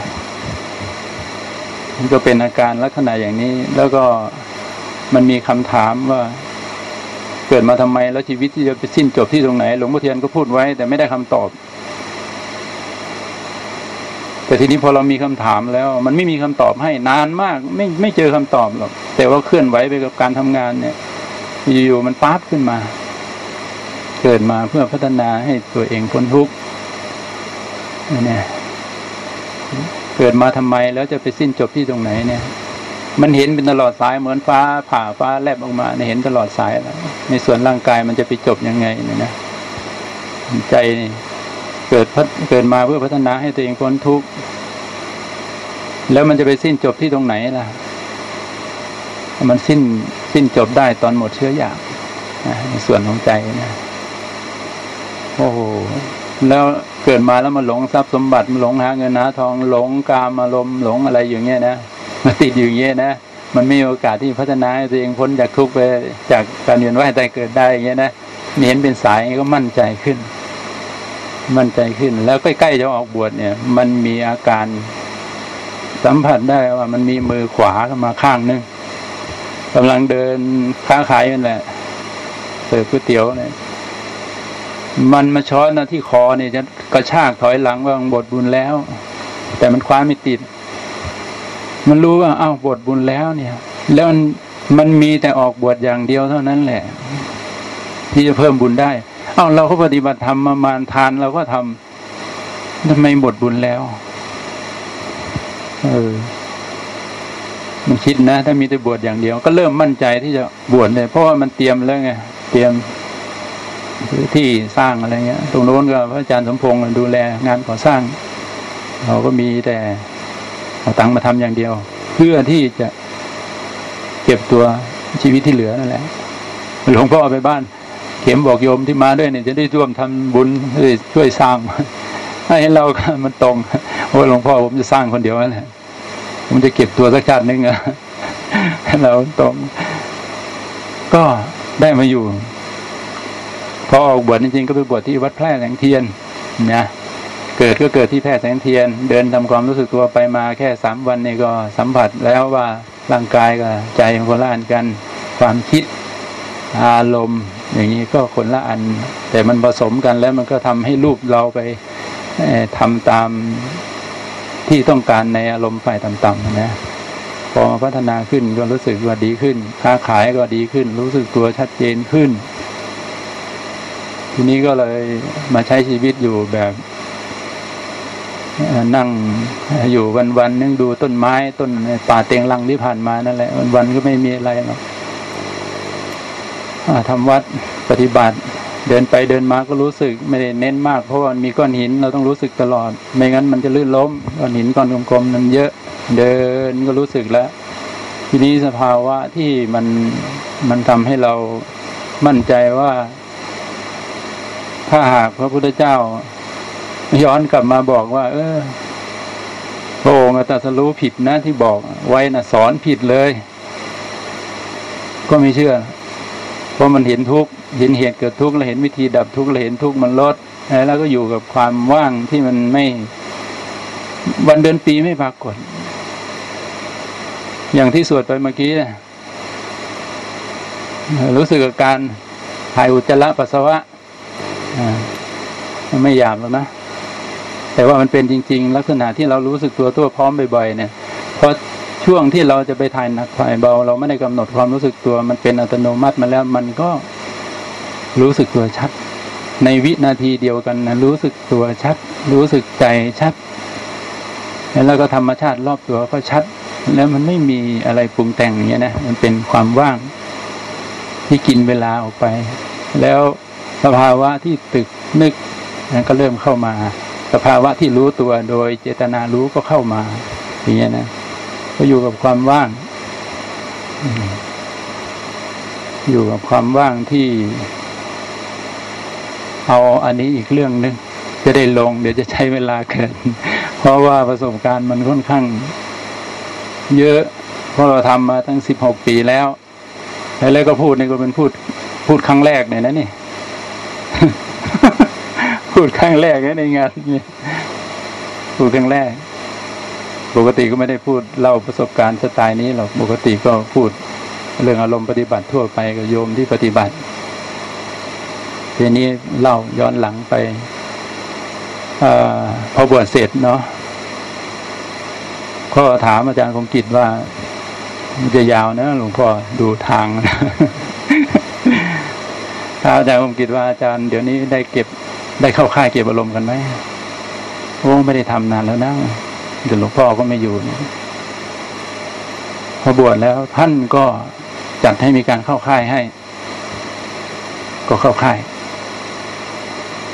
มันก็เป็นอาการลักษณะอย่างนี้ แล้วก็มันมีคำถามว่า เกิดมาทำไมแล้วชีวิตที่จะไปสิ้นจบที่ตรงไหน หลวงพ่อเทียนก็พูดไว้ แต่ไม่ได้คำตอบ แต่ทีนี้พอเรามีคำถามแล้ว มันไม่มีคำตอบให้นานมาก ไม่ไม่เจอคำตอบหรอกแต่ว่าเคลื่อนไหวไปกับการทำงานเนี่ยอยู่ๆมันปั๊บขึ้นมา เกิดมาเพื่อพัฒนาให้ตัวเองพ้นทุกข์เนี่ยเกิดมาทำไมแล้วจะไปสิ้นจบที่ตรงไหนเนี่ย มันเห็นเป็นตลอดสายเหมือนฟ้าผ่าฟ้าแลบออกมาเห็นตลอดสายแล้วในส่วนร่างกายมันจะไปจบยังไงเนี่ยนะใจนี่ เกิดพัฒเกิดมาเพื่อพัฒนาให้ตัวเองพ้นทุกข์แล้วมันจะไปสิ้นจบที่ตรงไหนล่ะ มันสิ้นสิ้นจบได้ตอนหมดเชื้ออยากในส่วนของใจนะโอ้โหแล้วเกิดมาแล้วมาหลงทรัพย์สมบัติมาหลงหาเงินหาทองหลงกามอารมณ์หลงอะไรอย่างเงี้ยนะมาติดอยู่อย่างเงี้ยนะมันไม่มีโอกาสที่พัฒนาตัวเองพ้นจากทุกข์ไปจากการเวียนว่ายตายเกิดได้อย่างเงี้ยนะเห็นเป็นสายก็มั่นใจขึ้น มั่นใจขึ้น แล้วใกล้ๆจะออกบวชเนี่ย มันมีอาการสัมผัสได้ว่ามันมีมือขวาเข้ามาข้างนึงกำลังเดินค้าขายนั่นแหละเสิร์ฟก๋วยเตี๋ยวเนี่ยมันมาช้อนนะที่คอเนี่ยจะกระชากถอยหลังว่าบทบุญแล้ว แต่มันคว้าไม่ติด มันรู้ว่าอ้าวบทบุญแล้วเนี่ย แล้วมันมันมีแต่ออกบวชอย่างเดียวเท่านั้นแหละ ที่จะเพิ่มบุญได้ เอ้าเราก็ปฏิบัติธรรมมามานทานเราก็ทำทำไมบทบุญแล้ว เออมันคิดนะ ถ้ามีแต่บวชอย่างเดียว ก็เริ่มมั่นใจที่จะบวชเลยเพราะว่ามันเตรียมแล้วไงเตรียมที่สร้างอะไรเงี้ย ตรงโน้นก็พระอาจารย์สมพงศ์ดูแลงานก่อสร้าง เราก็มีแต่เอาตังค์มาทำอย่างเดียว เพื่อที่จะเก็บตัวชีวิตที่เหลือนั่นแหละหลวงพ่อไปบ้าน เข็มบอกโยมที่มาด้วยเนี่ยจะได้ร่วมทำบุญช่วยสร้างให้เรามันตรงโอ้หลวงพ่อผมจะสร้างคนเดียวนั่นแหละผมจะเก็บตัวสักชาตินึงอะเราตรง ก็ได้มาอยู่ พอออกบวชจริงๆก็ไปบวชที่วัดแพร่แสงเทียนนะเกิดก็เกิดที่แพร่แสงเทียน เดินทำความรู้สึกตัวไปมาแค่สามวันนี่ก็สัมผัสแล้วว่าร่างกายกับใจมันคนละอันกัน ความคิด อารมณ์ อย่างนี้ก็คนละอัน แต่มันผสมกันแล้วมันก็ทำให้รูปเราไปทำตามที่ต้องการในอารมณ์ฝ่ายต่ำๆนะพอพัฒนาขึ้นก็รู้สึกว่าดีขึ้น ค้าขายก็ดีขึ้น รู้สึกตัวชัดเจนขึ้น ทีนี้ก็เลยมาใช้ชีวิตอยู่แบบนั่งอยู่วันๆนึงดูต้นไม้ต้นป่าเตียงลังที่ผ่านมานั่นแหละวันๆก็ไม่มีอะไรหรอก ทำวัดปฏิบัติเดินไปเดินมาก็รู้สึกไม่ได้เน้นมาก เพราะว่ามีก้อนหินเราต้องรู้สึกตลอด ไม่งั้นมันจะลื่นล้มก้อนหินก้อนกลมๆมันเยอะ เดินก็รู้สึกแล้ว ทีนี้สภาวะที่มันมันทำให้เรามั่นใจว่า ถ้าหากพระพุทธเจ้า ย้อนกลับมาบอกว่า เออพระองค์ตรัสรู้ผิดนะที่บอกไว้นะสอนผิดเลย ก็ไม่เชื่อ เพราะมันเห็นทุกข์เห็นเหตุเกิดทุกข์แล้วเห็นวิธีดับทุกข์แล้วเห็นทุกข์มันลดแล้วก็อยู่กับความว่างที่มันไม่วันเดือนปีไม่ปรากฏ อย่างที่สวดไปเมื่อกี้นะรู้สึกกับการถ่ายอุจจาระปัสสาวะมันไม่หยาบแล้วนะ แต่ว่ามันเป็นจริง ๆ ลักษณะที่เรารู้สึกตัวตัวพร้อมบ่อยๆเนี่ยเพราะ ช่วงที่เราจะไปถ่ายหนักถ่ายเบา เราไม่ได้กำหนดความรู้สึกตัว มันเป็นอัตโนมัติมาแล้วมันก็รู้สึกตัวชัด ในวินาทีเดียวกันนะรู้สึกตัวชัด รู้สึกใจชัด แล้วก็ธรรมชาติรอบตัวก็ชัด แล้วมันไม่มีอะไรปรุงแต่งอย่างเงี้ยนะมันเป็นความว่างที่กินเวลาออกไป แล้วสภาวะที่ตึกนึกนั้นก็เริ่มเข้ามา สภาวะที่รู้ตัวโดยเจตนารู้ก็เข้ามาอย่างเงี้ยนะ ก็อยู่กับความว่าง อยู่กับความว่างที่ เอาอันนี้อีกเรื่องหนึ่งจะได้ลง เดี๋ยวจะใช้เวลาเกิน เพราะว่าประสบการณ์มันค่อนข้าง เยอะ เพราะเราทำมาตั้งสิบหกปีแล้ว แล้วก็พูดนี่ก็เป็นพูดพูดครั้งแรกเนี่ยนะนี่ พูดครั้งแรกในงานนี้พูดครั้งแรก ปกติก็ไม่ได้พูดเล่าประสบการณ์สไตล์นี้หรอกปกติก็พูดเรื่องอารมณ์ปฏิบัติทั่วไปกับโยมที่ปฏิบัติทีนี้เล่าย้อนหลังไปอพอบวชเสร็จเนาะก็ถามอาจารย์คมกิจว่ามันจะยาวนะหลวงพ่อดูทางถ้าอาจารย์ผมคิดว่าอาจารย์เดี๋ยวนี้ได้เก็บได้เข้าค่ายเก็บอารมณ์กันไหมโอ้ไม่ได้ทำนานแล้วนะ เดี๋ยวหลวงพ่อก็ไม่อยู่พอบวชแล้วท่านก็จัดให้มีการเข้าค่ายให้ ก็เข้าค่าย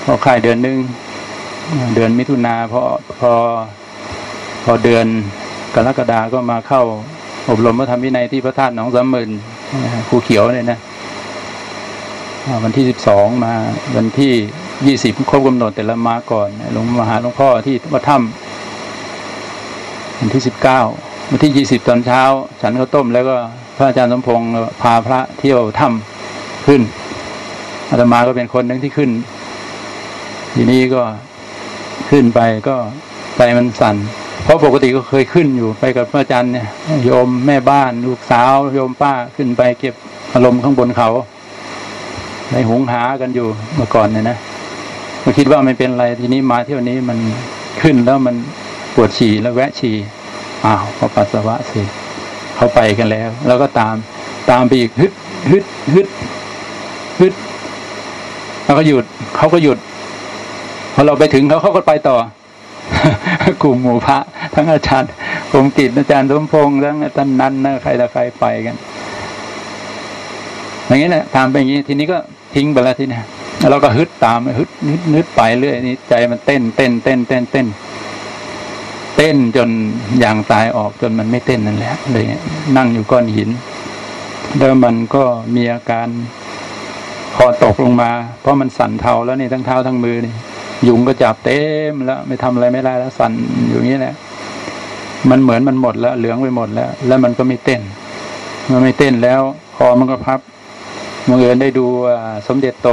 เข้าค่ายเดือนหนึ่งเดือนมิถุนาพอพอพอเดือนกรกฎาก็มาเข้า อบรมพระธรรมวินัยที่พระธาตุหนองสามหมื่นครูเขียวเนี่ยนะวันที่สิบสองมาวันที่ยี่สิบครบกำหนดแต่ละมาก่อนหลวงมาหาหลวงพ่อที่วัดถ้ำ วันที่สิบเก้าวันที่ยี่สิบตอนเช้า ฉันข้าวต้มแล้วก็พระอาจารย์สมพงศ์พาพระเที่ยวถ้ำขึ้นอาตมาก็เป็นคนหนึ่งที่ขึ้น ทีนี้ก็ขึ้นไปก็ใจมันสั่น เพราะปกติก็เคยขึ้นอยู่ไปกับพระอาจารย์เนี่ยโยมแม่บ้านลูกสาวโยมป้าขึ้นไปเก็บอารมณ์ข้างบนเขาในหงหากันอยู่เมื่อก่อนเนี่ยนะมาคิดว่าไม่เป็นไรทีนี้มาเที่ยวนี้มันขึ้นแล้วมัน ปวดฉี่แล้วแวะฉี่อ้าวพอปัสสาวะสิเขาไปกันแล้ว แล้วก็ตามตามไปอีกฮึดฮึดฮึดฮึดแล้วก็หยุดเขาก็หยุดพอเราไปถึงเขาเขาก็ไปต่อกลุ่มหมู่พระ ทั้งอาจารย์กรมกิจอาจารย์สมพงษ์ทั้งอาจารย์นันนะใครละใครไปกัน อย่างนี้นะตามไปอย่างนี้ ทีนี้ก็ทิ้งไปแล้วทีนี้เราก็ฮึดตามฮึดนึดนึดไปเรื่อยนี่ใจมันเต้นเต้นเต้นเต้นเต้น เต้นจนอย่างตายออกจนมันไม่เต้นนั่นแหละเลยนั่งอยู่ก้อนหิน แล้วมันก็มีอาการคอตกลงมา เพราะมันสั่นเทาแล้วนี่ทั้งเท้าทั้งมือนี่ยุงก็จับเต็มแล้วไม่ทำอะไรไม่ได้แล้วสั่นอยู่นี้แหละ มันเหมือนมันหมดแล้ว เหลืองไปหมดแล้ว แล้วมันก็ไม่เต้น มันไม่เต้นแล้ว คอมันก็พับมื่อได้ดูสมเด็จโต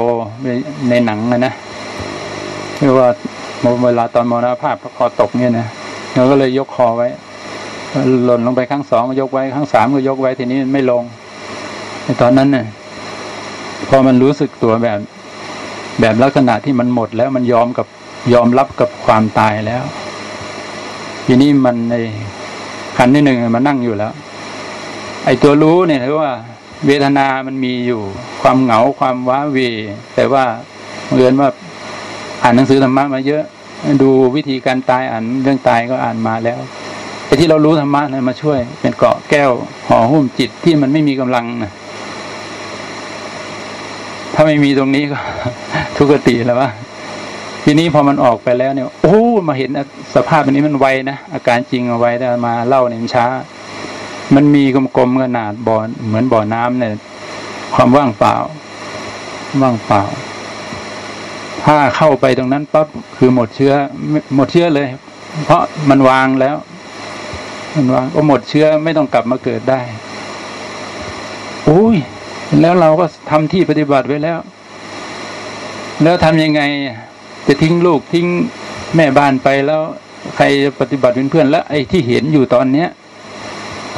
ในหนังนะนะเรียกว่าเวลาตอนมรณภาพคอตกเนี่ยนะ เราก็เลยยกคอไว้ หล่นลงไปข้างสองก็ยกไว้ข้างสามก็ยกไว้ทีนี้มันไม่ลงในตอนนั้นเนี่ยพอมันรู้สึกตัวแบบ แบบลักษณะที่มันหมดแล้วมันยอมกับยอมรับกับความตายแล้ว ทีนี้มันในขันที่หนึ่งมันนั่งอยู่แล้ว ไอ้ตัวรู้เนี่ยถือว่า เวทนามันมีอยู่ ความเหงาความว้าเวแต่ว่าเรียนว่าอ่านหนังสือธรรมะมาเยอะ ดูวิธีการตายอ่านเรื่องตายก็อ่านมาแล้วไอ้ที่เรารู้ธรรมะนะมาช่วย เป็นเกาะแก้วห่อหุ้มจิตที่มันไม่มีกำลังนะถ้าไม่มีตรงนี้ก็ ทุกติแล้วว่าทีนี้พอมันออกไปแล้วเนี่ยโอ้มาเห็นสภาพอันนี้มันไวนะอาการจริงเอาไว้ได้มาเล่าเนี่ยมันช้า มันมีกลมๆขนาดบ่อเหมือนบ่อน้ำเนี่ย ความว่างเปล่า ว่างเปล่า ถ้าเข้าไปตรงนั้นปั๊บคือหมดเชื้อ หมดเชื้อเลย เพราะมันวางแล้ว มันวางก็หมดเชื้อไม่ต้องกลับมาเกิดได้โอ้ยแล้วเราก็ทำที่ปฏิบัติไว้แล้ว แล้วทำยังไง จะทิ้งลูกทิ้งแม่บ้านไปแล้ว ใครปฏิบัติเป็นเพื่อนแล้ว ไอ้ที่เห็นอยู่ตอนเนี้ย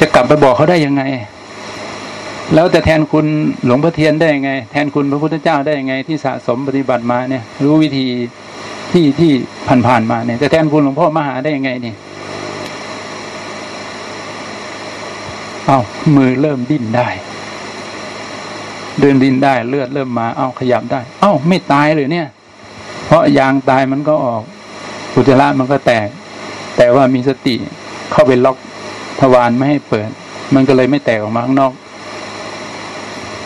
จะกลับไปบอกเขาได้ยังไง แล้วแต่แทนคุณหลวงพ่อเทียนได้ยังไง แทนคุณพระพุทธเจ้าได้ยังไง ที่สะสมปฏิบัติมาเนี่ย รู้วิธีที่ที่ผ่านๆมาเนี่ยแต่แทนคุณหลวงพ่อมหาได้ยังไงเนี่ยเอามือเริ่มดิ้นได้ เดินดิ้นได้เลือดเริ่มมา เอาขยับได้ เอ้าไม่ตายเลยเนี่ย เพราะยางตายมันก็ออกอุจจาระมันก็แตก แต่ว่ามีสติเข้าไปล็อกทวารไม่ให้เปิด มันก็เลยไม่แตกออกมาข้างนอก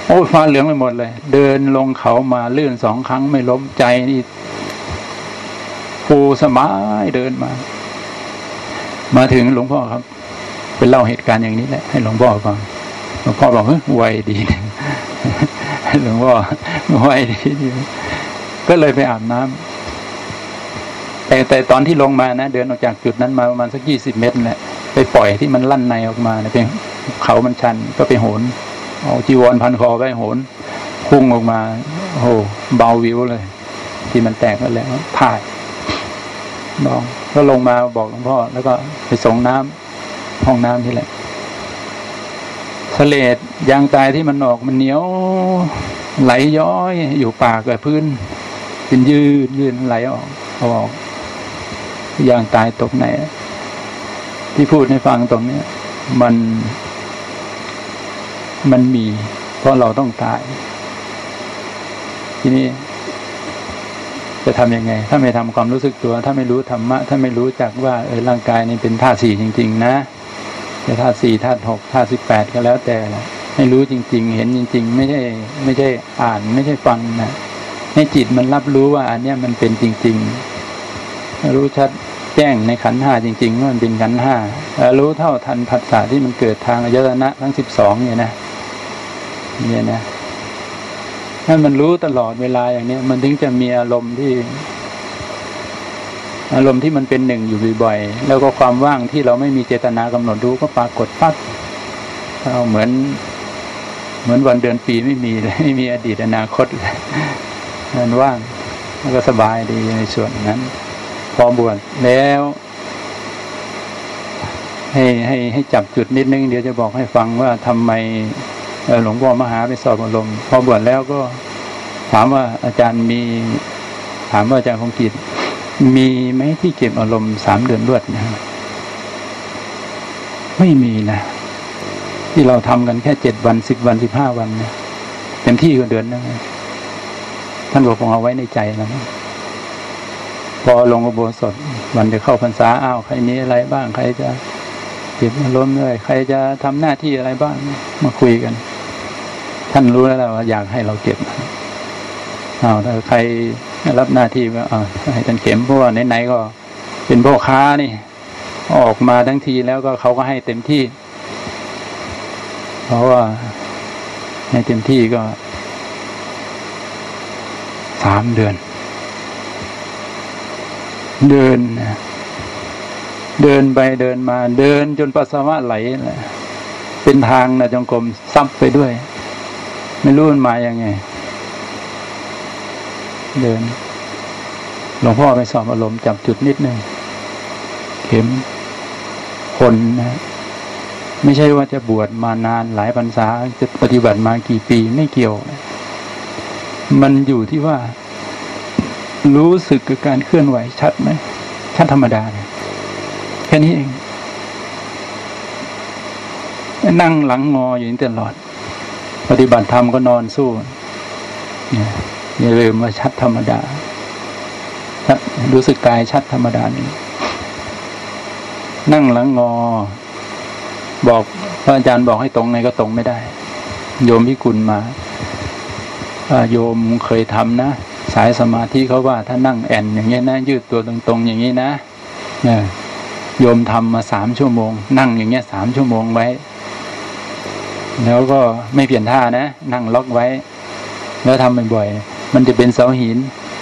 โอ้ฟ้าเหลืองไปหมดเลย เดินลงเขามาเลื่อนสองครั้งไม่ล้มใจนี่ฟูสมายเดินมา มาถึงหลวงพ่อครับเป็นเล่าเหตุการณ์อย่างนี้แหละให้หลวงพ่อฟังหลวงพ่อบอกเฮ้ยไวดีหลวงพ่อไวดีก็เลยไปอาบน้ำแต่แต่ตอนที่ลงมานะเดินออกจากจุดนั้นมาประมาณสักยี่สิบเมตรแหละไปปล่อยที่มันลั่นในออกมาเนี่ยเป็นเขามันชันก็ไปโหน เอาจีวรพันคอไปโหน พุ่งออกมา โอ้เบาวิวเลย ที่มันแตกก็แล้วถ่ายลองก็ลงมาบอกหลวงพ่อ แล้วก็ไปส่งน้ำห้องน้ำที่แหละสเลดยางตายที่มันออกมันเหนียว ไหลย้อย อยู่ปากกับพื้นเป็นยืนยืนไหลออกเออกยางตายตกไหนที่พูดให้ฟังตรงเนี้ยมัน มันมี เพราะเราต้องตาย ทีนี้ จะทำยังไง ถ้าไม่ทำความรู้สึกตัว ถ้าไม่รู้ธรรมะ ถ้าไม่รู้จักว่าเออร่างกายนี่เป็นธาตุสี่จริง ๆ นะจะธาตุสี่ธาตุหกธาตุสิบแปดก็แล้วแต่ละให้รู้จริง ๆ เห็นจริง ๆ ไม่ใช่ไม่ใช่อ่าน ไม่ใช่ฟังนะให้จิตมันรับรู้ว่าอันเนี้ยมันเป็นจริง ๆ รู้ชัดแจ้งในขันห้าจริงๆว่ามันเป็นขันห้ารู้เท่าทันผัสสะที่มันเกิดทางอายตนะทั้งสิบสองเนี่ยนะ เนี่ยนะถ้ามันรู้ตลอดเวลาอย่างนี้มันถึงจะมีอารมณ์ที่ อารมณ์ที่มันเป็นหนึ่งอยู่บ่อยๆแล้วก็ความว่างที่เราไม่มีเจตนากำหนดรู้ก็ปรากฏปั๊บเอาเหมือน เหมือนวันเดือนปีไม่มีเลยไม่มีอดีตอนาคตเลยมันว่างแล้วก็สบายดีในส่วนนั้น พอบวชแล้ว ให้ให้ให้จับจุดนิดนึง เดี๋ยวจะบอกให้ฟังว่าทำไม หลวงพ่อมหาไปสอบอารมณ์พอบวชแล้วก็ ถามว่าอาจารย์มี ถามว่าอาจารย์คงกิจมีไหมที่เก็บอารมณ์สามเดือนรวดนะไม่มีนะที่เราทำกันแค่เจ็ดวันสิบวันสิบห้าวันนะเต็มที่ก็เดือนนึงท่านบอกคงเอาไว้ในใจแล้วพอลงอุโบสถวันจะเข้าพรรษาอ้าวใครมีอะไรบ้าง ใครจะเก็บอารมณ์เลยใครจะทำหน้าที่อะไรบ้างมาคุยกัน ท่านรู้แล้วว่าอยากให้เราเก็บเอาถ้าใครรับหน้าที่ก็ให้ท่านเข็มเพราะว่าไหนๆก็เป็นพ่อค้านี่ ออกมาทั้งทีแล้วก็เขาก็ให้เต็มที่ เพราะว่าให้เต็มที่ก็สามเดือน เดินเดินไปเดินมา เดินจนปัสสาวะไหลเป็นทางนะจงกรมซับไปด้วย ไม่รู้มันมาอย่างไง เดิน หลวงพ่อไปสอบอารมณ์จับจุดนิดหนึ่งเข็มคนนะไม่ใช่ว่าจะบวชมานานหลายพรรษาจะปฏิบัติมากี่ปีไม่เกี่ยว มันอยู่ที่ว่า รู้สึกกับการเคลื่อนไหวชัดไหมชัดธรรมดาเนี่ยแค่นี้เอง นั่งหลังงออยู่ตลอด ปฏิบัติธรรมก็นอนสู้นี่ยอย่าลืมว่าชัดธรรมดาชัดรู้สึกกายชัดธรรมดานี่นั่งหลังงอ บอกพระอาจารย์บอกให้ตรงไงก็ตรงไม่ได้ โยมพิกุลมาโยมเคยทำนะ สายสมาธิเขาว่าถ้านั่งแอนอย่างเงี้ยนะ ยืดตัวตรงๆ อย่างนี้นะเนี่ยโยมทำมาสามชั่วโมง นั่งอย่างเงี้ยสามชั่วโมงไว้ แล้วก็ไม่เปลี่ยนท่านะ นั่งล็อกไว้ แล้วทำบ่อยๆมันจะเป็นเสาหิน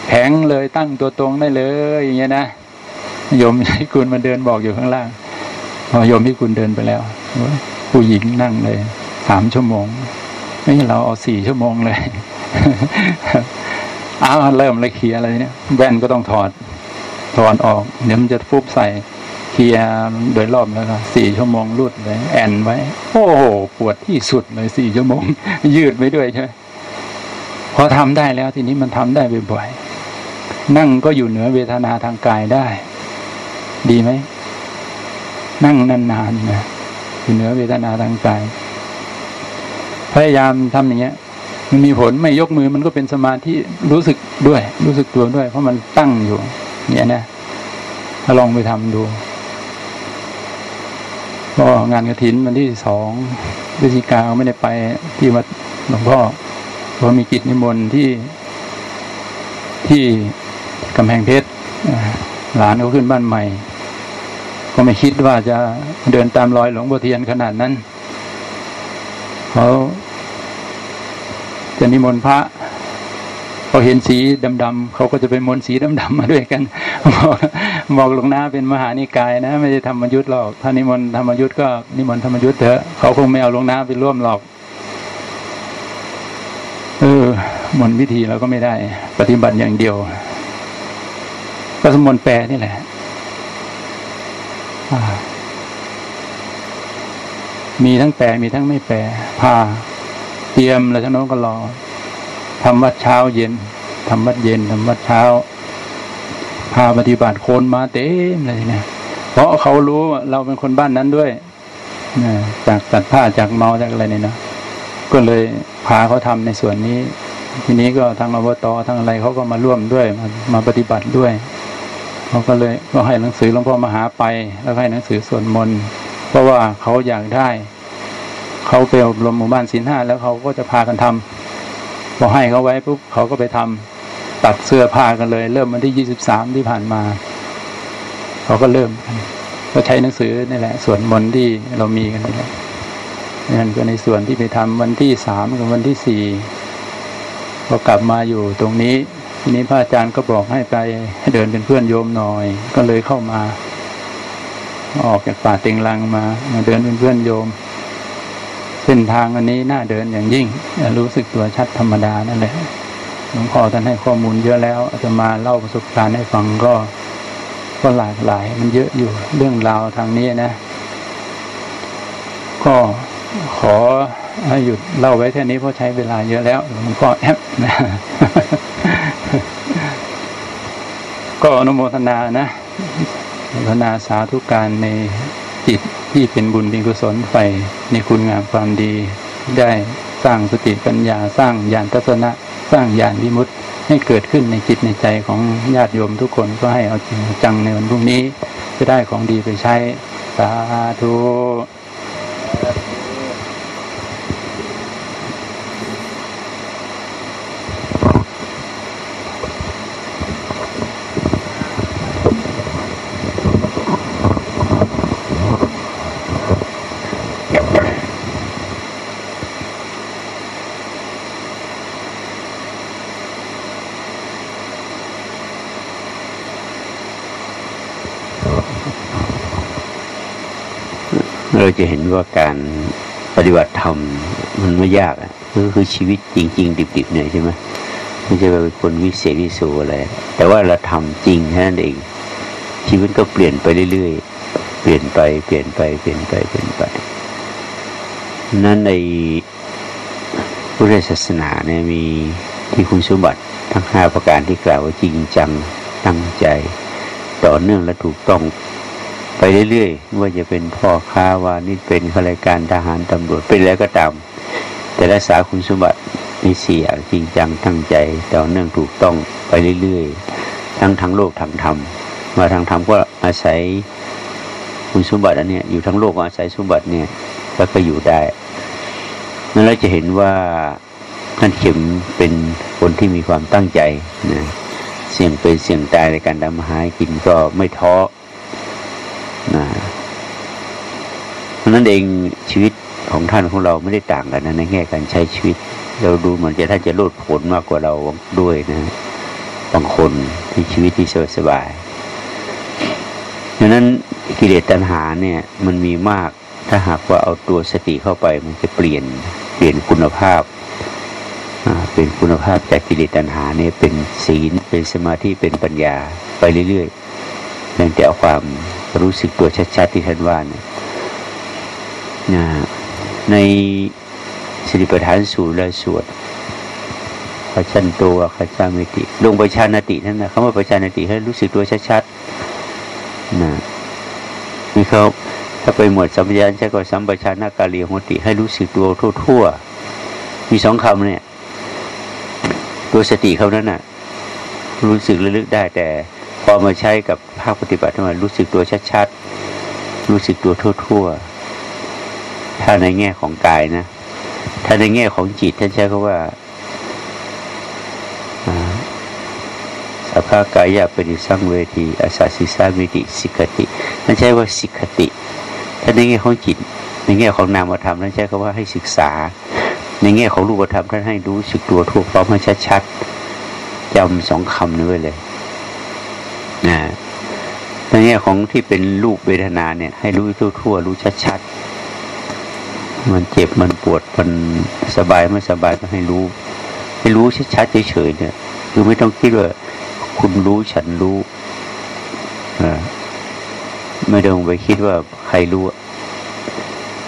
แข็งเลยตั้งตัวตรงได้เลยอย่างเงี้ยนะโยมพิกุลมาเดินบอกอยู่ข้างล่างพอโยมพิกุลเดินไปแล้วผู้หญิงนั่งเลยสามชั่วโมงไม่เราเอาสี่ชั่วโมงเลยอ้าวเริ่มเลยเคลียอะไรเนี่ย แว่นก็ต้องถอดถอดออกเดี๋ยวมันจะฟุบใส่ เคลียโดยรอบแล้วก็สี่ชั่วโมงรุดเลยแอนไว้ โอ้โหปวดที่สุดเลยสี่ชั่วโมง ยืดไปด้วยใช่ไหมพอทำได้แล้วทีนี้มันทำได้บ่อยๆนั่งก็อยู่เหนือเวทนาทางกายได้ ดีไหมนั่งนานๆนะอยู่เหนือเวทนาทางกายพยายามทำอย่างเงี้ย มันมีผลไม่ยกมือมันก็เป็นสมาธิรู้สึกด้วย รู้สึกตัวด้วย เพราะมันตั้งอยู่ เนี่ยนะลองไปทำดู ก็งานกระถินวันที่สองพฤศจิกาไม่ได้ไปที่วัดหลวงพ่อเพราะมีกิจนิมนต์ที่ที่กำแพงเพชรหลานเขาขึ้นบ้านใหม่ ก็ไม่คิดว่าจะเดินตามรอยหลวงพ่อเทียนขนาดนั้นเขาจะนิมนต์พระพอเห็นสีดำๆเขาก็จะไปมนสีดำๆมาด้วยกัน บอกหลวงนาเป็นมหานิกายนะ ไม่ได้ธรรมยุทธ์หรอกถ้านิมนต์ธรรมยุทธ์ก็นิมนต์ธรรมยุทธ์เถอะเขาคงไม่เอาหลวงนาไปร่วมหรอกเออมนวิธีเราก็ไม่ได้ ปฏิบัติอย่างเดียว ก็สมนแปลนี่แหละมีทั้งแปลมีทั้งไม่แปลพาเตรียมแล้วทั้งน้องก็รอทำวัดเช้าเย็นทำวัดเย็นทำวัดเช้า พาปฏิบัติคนมาเต็มเลยเนี่ยเพราะเขารู้ว่าเราเป็นคนบ้านนั้นด้วยนะจากตัดผ้าจากเมาจากอะไรเนี่ยนะก็เลยพาเขาทำในส่วนนี้ ทีนี้ก็ทางอบตทางอะไรเขาก็มาร่วมด้วยมามาปฏิบัติด้วยเขาก็เลยก็ให้หนังสือหลวงพ่อมาหาไป แล้วให้หนังสือส่วนมนต์เพราะว่าเขาอยากได้เขาไปอบรมหมู่บ้านศีลห้าแล้วเขาก็จะพากันทำพอให้เขาไว้ปุ๊บเขาก็ไปทำ ตัดเสื้อผ้ากันเลย เริ่มวันที่ยี่สิบสามที่ผ่านมาเขาก็เริ่มก็ใช้หนังสือนี่แหละส่วนมนที่เรามีกันนี่แหละนั่นก็ในส่วนที่ไปทำวันที่สามกับวันที่สี่พอกลับมาอยู่ตรงนี้ ทีนี้พระอาจารย์ก็บอกให้ไปให้เดินเป็นเพื่อนโยมหน่อย ก็เลยเข้ามา ออกจากป่าเต็งลังมามาเดินเป็นเพื่อนโยมเส้นทางอันนี้น่าเดินอย่างยิ่ง รู้สึกตัวชัดธรรมดานั่นแหละ หลวงพ่อท่านให้ข้อมูลเยอะแล้วจะมาเล่าประสบการณ์ให้ฟังก็ก็หลากหลาย มันเยอะอยู่เรื่องราวทางนี้นะ ก็ขอหยุดเล่าไว้แค่นี้เพราะใช้เวลาเยอะแล้วหลวงพ่อแอบนะก็อนุโมทนานะอนุโมทนาสาธุการในจิตที่เป็นบุญเป็นกุศลไปในคุณงามความดี ได้สร้างสติปัญญาสร้างญาณทัศนะ สร้างญาณวิมุตติให้เกิดขึ้นในจิตในใจของญาติโยมทุกคนก็ให้เอาจริงจังในวันพรุ่งนี้ จะได้ของดีไปใช้สาธุ จะเห็นว่าการปฏิบัติธรรมมันไม่ยากอะก็คือชีวิตจริง ๆ ดิบๆเนี่ยใช่ไหมไม่ใช่เป็นคนวิเศษวิโสอะไรแต่ว่าเราทำจริงแค่นั้นเอง ชีวิตก็เปลี่ยนไปเรื่อยๆเปลี่ยนไปเปลี่ยนไปเปลี่ยนไปเปลี่ยนไปนั้นในพุทธศาสนาเนี่ยมีที่คุณสมบัติทั้งห้าประการที่กล่าวว่าจริงจังตั้งใจ ต่อเนื่องและถูกต้อง ไปเรื่อยๆว่าจะเป็นพ่อค้าวานิชเป็นข้าราชการทหารตำรวจเป็นแล้วก็ตาม แต่รักษาคุณสมบัติในสี่ยงจริงจังตั้งใจต่อเนื่องถูกต้องไปเรื่อยๆ ทั้งทั้งโลกทางธรรมมาทางธรรมก็อาศัยคุณสมบัติอันเนี้ยอยู่ทั้งโลกก็อาศัยสมบัติเนี่ยแล้วก็อยู่ได้นั่นเราจะเห็นว่าท่านเข็มเป็นคนที่มีความตั้งใจนะเสี่ยงเป็นเสี่ยงตายในการทำอาหารกินก็ไม่ท้อนะ เพราะนั้นเองชีวิตของท่านของเราไม่ได้ต่างกันนะในแง่การใช้ชีวิต เราดูเหมือนจะท่านจะโลดผลมากกว่าเราด้วยนะบางคนที่ชีวิตที่สบายสบายดังนั้นกิเลสตัณหาเนี่ยมันมีมากถ้าหากว่าเอาตัวสติเข้าไปมันจะเปลี่ยนเปลี่ยนคุณภาพเป็นคุณภาพจากกิเลสตัณหาเนี่ยเป็นศีลเป็นสมาธิเป็นปัญญาไปเรื่อยๆนั่นแต่เอาความรู้สึกตัวชัดๆที่ท่านว่าเนี่ย ในสิริปทานสูตรและสวดขชันตัวขจามิติ ลงประชานตินั่นนะคำว่าประชานติให้รู้สึกตัวชัดๆนะนี่เขาถ้าไปหมวดสัมปชัญญะก็สัมปชานากาลีหติ ให้รู้สึกตัวทั่วๆ มีสองคำเนี่ย ตัวสติเขานั้นน่ะ รู้สึกระลึกได้แต่พอมาใช้กับภาคปฏิบัติมารู้สึกตัวชัดๆ รู้สึกตัวทั่วๆ ถ้าในแง่ของกายนะ ถ้าในแง่ของจิตท่านใช้คำว่าสัพพากายะปฏิสังเวทีอาสาสิสามิติสิกติท่านใช้ว่าสิกติ ถ้าในแง่ของจิต ในแง่ของนามธรรมท่านใช้คำว่าให้ศึกษา ในแง่ของรูปธรรมท่านให้รู้สึกตัวทั่วพร้อมให้ชัดๆจำสองคำนี้ไว้เลยนะในแง่ของที่เป็นรูปเวทนาเนี่ย ให้รู้ทั่วๆรู้ชัดๆ มันเจ็บมันปวดมันสบายไม่สบายก็ให้รู้ให้รู้ชัดๆเฉยๆเนี่ยคือไม่ต้องคิดว่าคุณรู้ฉันรู้อไม่ต้องไปคิดว่าใครรู้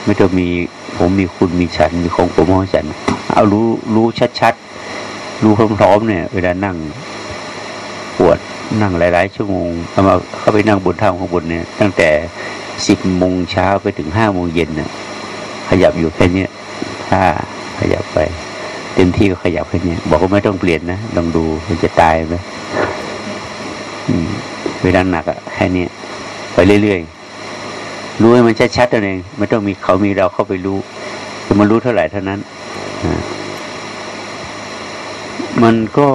ไม่ต้องมีผมมีคุณมีฉันมีของผมของฉัน เอารู้รู้ชัดๆรู้พร้อมๆเนี่ย เวลานั่งปวดนั่งหลาย ๆ ชั่วโมงเอามาเข้าไปนั่งบนท่าข้างบนเนี่ย ตั้งแต่สิบโมงเช้าไปถึงห้าโมงเย็นเนี่ย ขยับอยู่แค่นี้ถ้าขยับไป เต็มที่ก็ขยับแค่นี้บอกว่าไม่ต้องเปลี่ยนนะลองดูมันจะตายไหมเวลาหนักอะแค่นี้ไปเรื่อยๆรู้ให้มันชัดๆตัวเองไม่ต้องมีเขามีเราเข้าไปรู้จะมันรู้เท่าไหร่เท่านั้นมันก็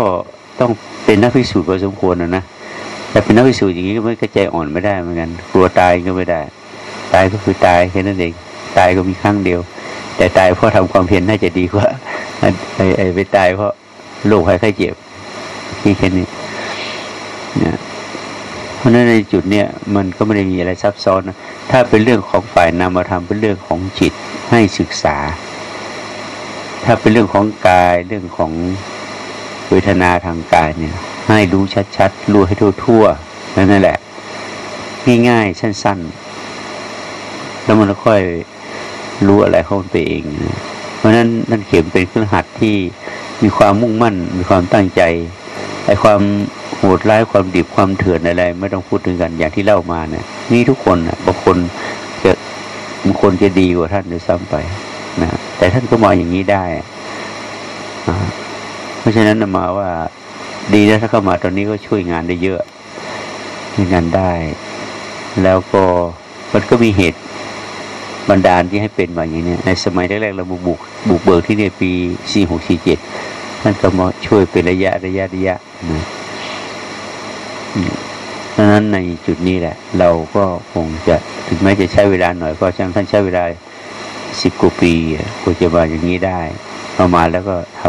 ต้องเป็นนักพิสูจน์พอสมควรนะนะแต่เป็นนักพิสูจน์อย่างนี้ก็ไม่กระใจอ่อนไม่ได้เหมือนกัน กลัวตายก็ไม่ได้ ตายก็คือตายแค่นั้นเอง ตายก็มีครั้งเดียว แต่ตายเพราะทำความเพียรน่าจะดีกว่าไอ้ไอ้ไปตายเพราะโรคภัยไข้เจ็บที่แค่นี้นะเพราะฉะนั้นในจุดเนี้ยมันก็ไม่ได้มีอะไรซับซ้อนนะถ้าเป็นเรื่องของฝ่ายนามธรรมเป็นเรื่องของจิตให้ศึกษา ถ้าเป็นเรื่องของกายเรื่องของเวทนาทางกายเนี่ย ให้รู้ชัดๆรู้ให้ทั่วๆนั่นแหละ ง่ายๆ สั้นๆ แล้วมันก็ค่อย รู้อะไรเข้าไปเอง เพราะฉะนั้นนั่นเข็มเป็นเครื่องหัดที่มีความมุ่งมั่น มีความตั้งใจไอ้ความโหดร้ายความดิบความเถื่อนอะไร ไม่ต้องพูดถึงกันอย่างที่เล่ามาเนี่ยมีทุกคนนะบางคนจะบางคนจะดีกว่าท่านด้วยซ้ำไปนะแต่ท่านก็มาอย่างนี้ได้เพราะฉะนั้นมาว่า ดีนะถ้าเข้ามาตอนนี้ก็ช่วยงานได้เยอะช่วยงานได้ แล้วก็มันก็มีเหตุ บันดาลที่ให้เป็นมาอย่างนี้ในสมัยแรกๆเราบุกบุกบุกเบิกที่ในปีสี่หกสี่เจ็ดท่านก็มาช่วยเป็นระยะระยะระยะนะดังนั้นในจุดนี้แหละ เราก็คงจะถึงแม้จะใช้เวลาหน่อยก็ช่างท่านใช้เวลาสิบกว่าปีกว่าจะมาอย่างนี้ได้ประมาณแล้วก็ท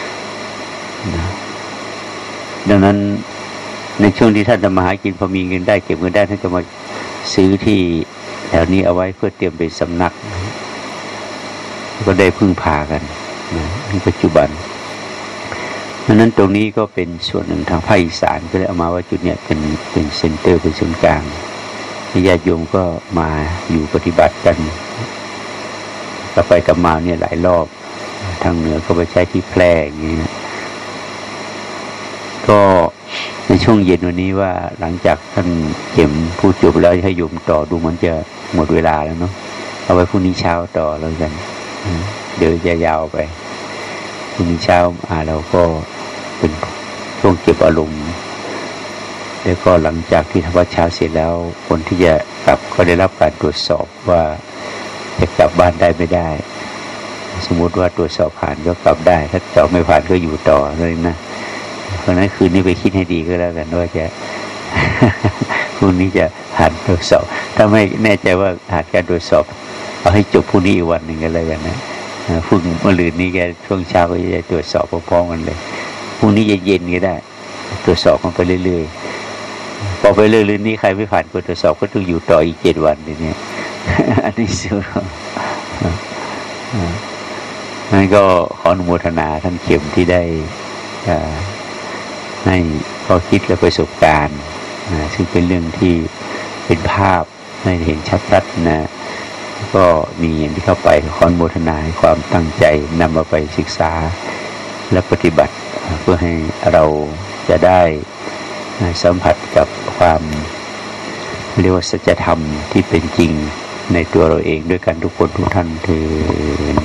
ำนะดังนั้นในช่วงที่ท่านทำมาหากินพอมีเงินได้เก็บเงินได้ท่านจะมาซื้อที่ แถวนี้เอาไว้เพื่อเตรียมเป็นสำนัก ก็ได้พึ่งพากันนะในปัจจุบันดังนั้นตรงนี้ก็เป็นส่วนหนึ่งทางภาคอีสานก็เลยเอามาว่าจุดเนี้ยเป็นเป็นเซ็นเตอร์เป็นศูนย์กลางญาติโยมก็มาอยู่ปฏิบัติกันกลับไปกลับมาเนี่ยหลายรอบ ทางเหนือก็ไปใช้ที่แพร่อย่างนี้นะก็ ในช่วงเย็นวันนี้ว่าหลังจากท่านเข็มพูดจบแล้วให้โยมต่อดูมันจะหมดเวลาแล้วเนาะเอาไว้พรุ่งนี้เช้าต่อแล้วกันเดี๋ยวจะยาวไปพรุ่งนี้เช้าอ่าเราก็เป็นช่วงเก็บอารมณ์แล้วก็หลังจากที่ทำวัดเช้าเสร็จแล้ว คนที่จะกลับก็ได้รับการตรวจสอบว่าจะกลับบ้านได้ไม่ได้ สมมติว่าตรวจสอบผ่านก็กลับได้ ถ้าสอบไม่ผ่านก็อยู่ต่อเลยนะ เพราะนั้นคืนนี้ไปคิดให้ดีก็แล้วกันว่าจะพรุ่งนี้จะผ่านตรวจสอบ ถ้าไม่แน่ใจว่าผ่านการตรวจสอบ เอาให้จบพรุ่งนี้อีกวันหนึ่งก็แล้วกันนะพรุ่งมะรืนนี้แกช่วงเช้าก็จะตรวจสอบพร้อมๆกันเลยพรุ่งนี้จะเย็นก็ได้ ตรวจสอบกันไปเรื่อยๆพอไปเรื่อยๆนี้ใครไม่ผ่านการตรวจสอบก็ต้องอยู่ต่ออีกเจ็ดวันทีเนี้ยอันนี้สุดนั่นก็ขออนุโมทนาท่านเข็มที่ได้อ่า ให้ข้อคิดและประสบการณ์นะซึ่งเป็นเรื่องที่เป็นภาพให้เห็นชัดๆนะ ก็มีอย่างที่เข้าไปขอนโมทนาความตั้งใจนำมาไปศึกษาและปฏิบัติเพื่อให้เราจะได้สัมผัสกับความเรียกว่าสัจธรรมที่เป็นจริงในตัวเราเองด้วยกันทุกคนทุกท่านเถิด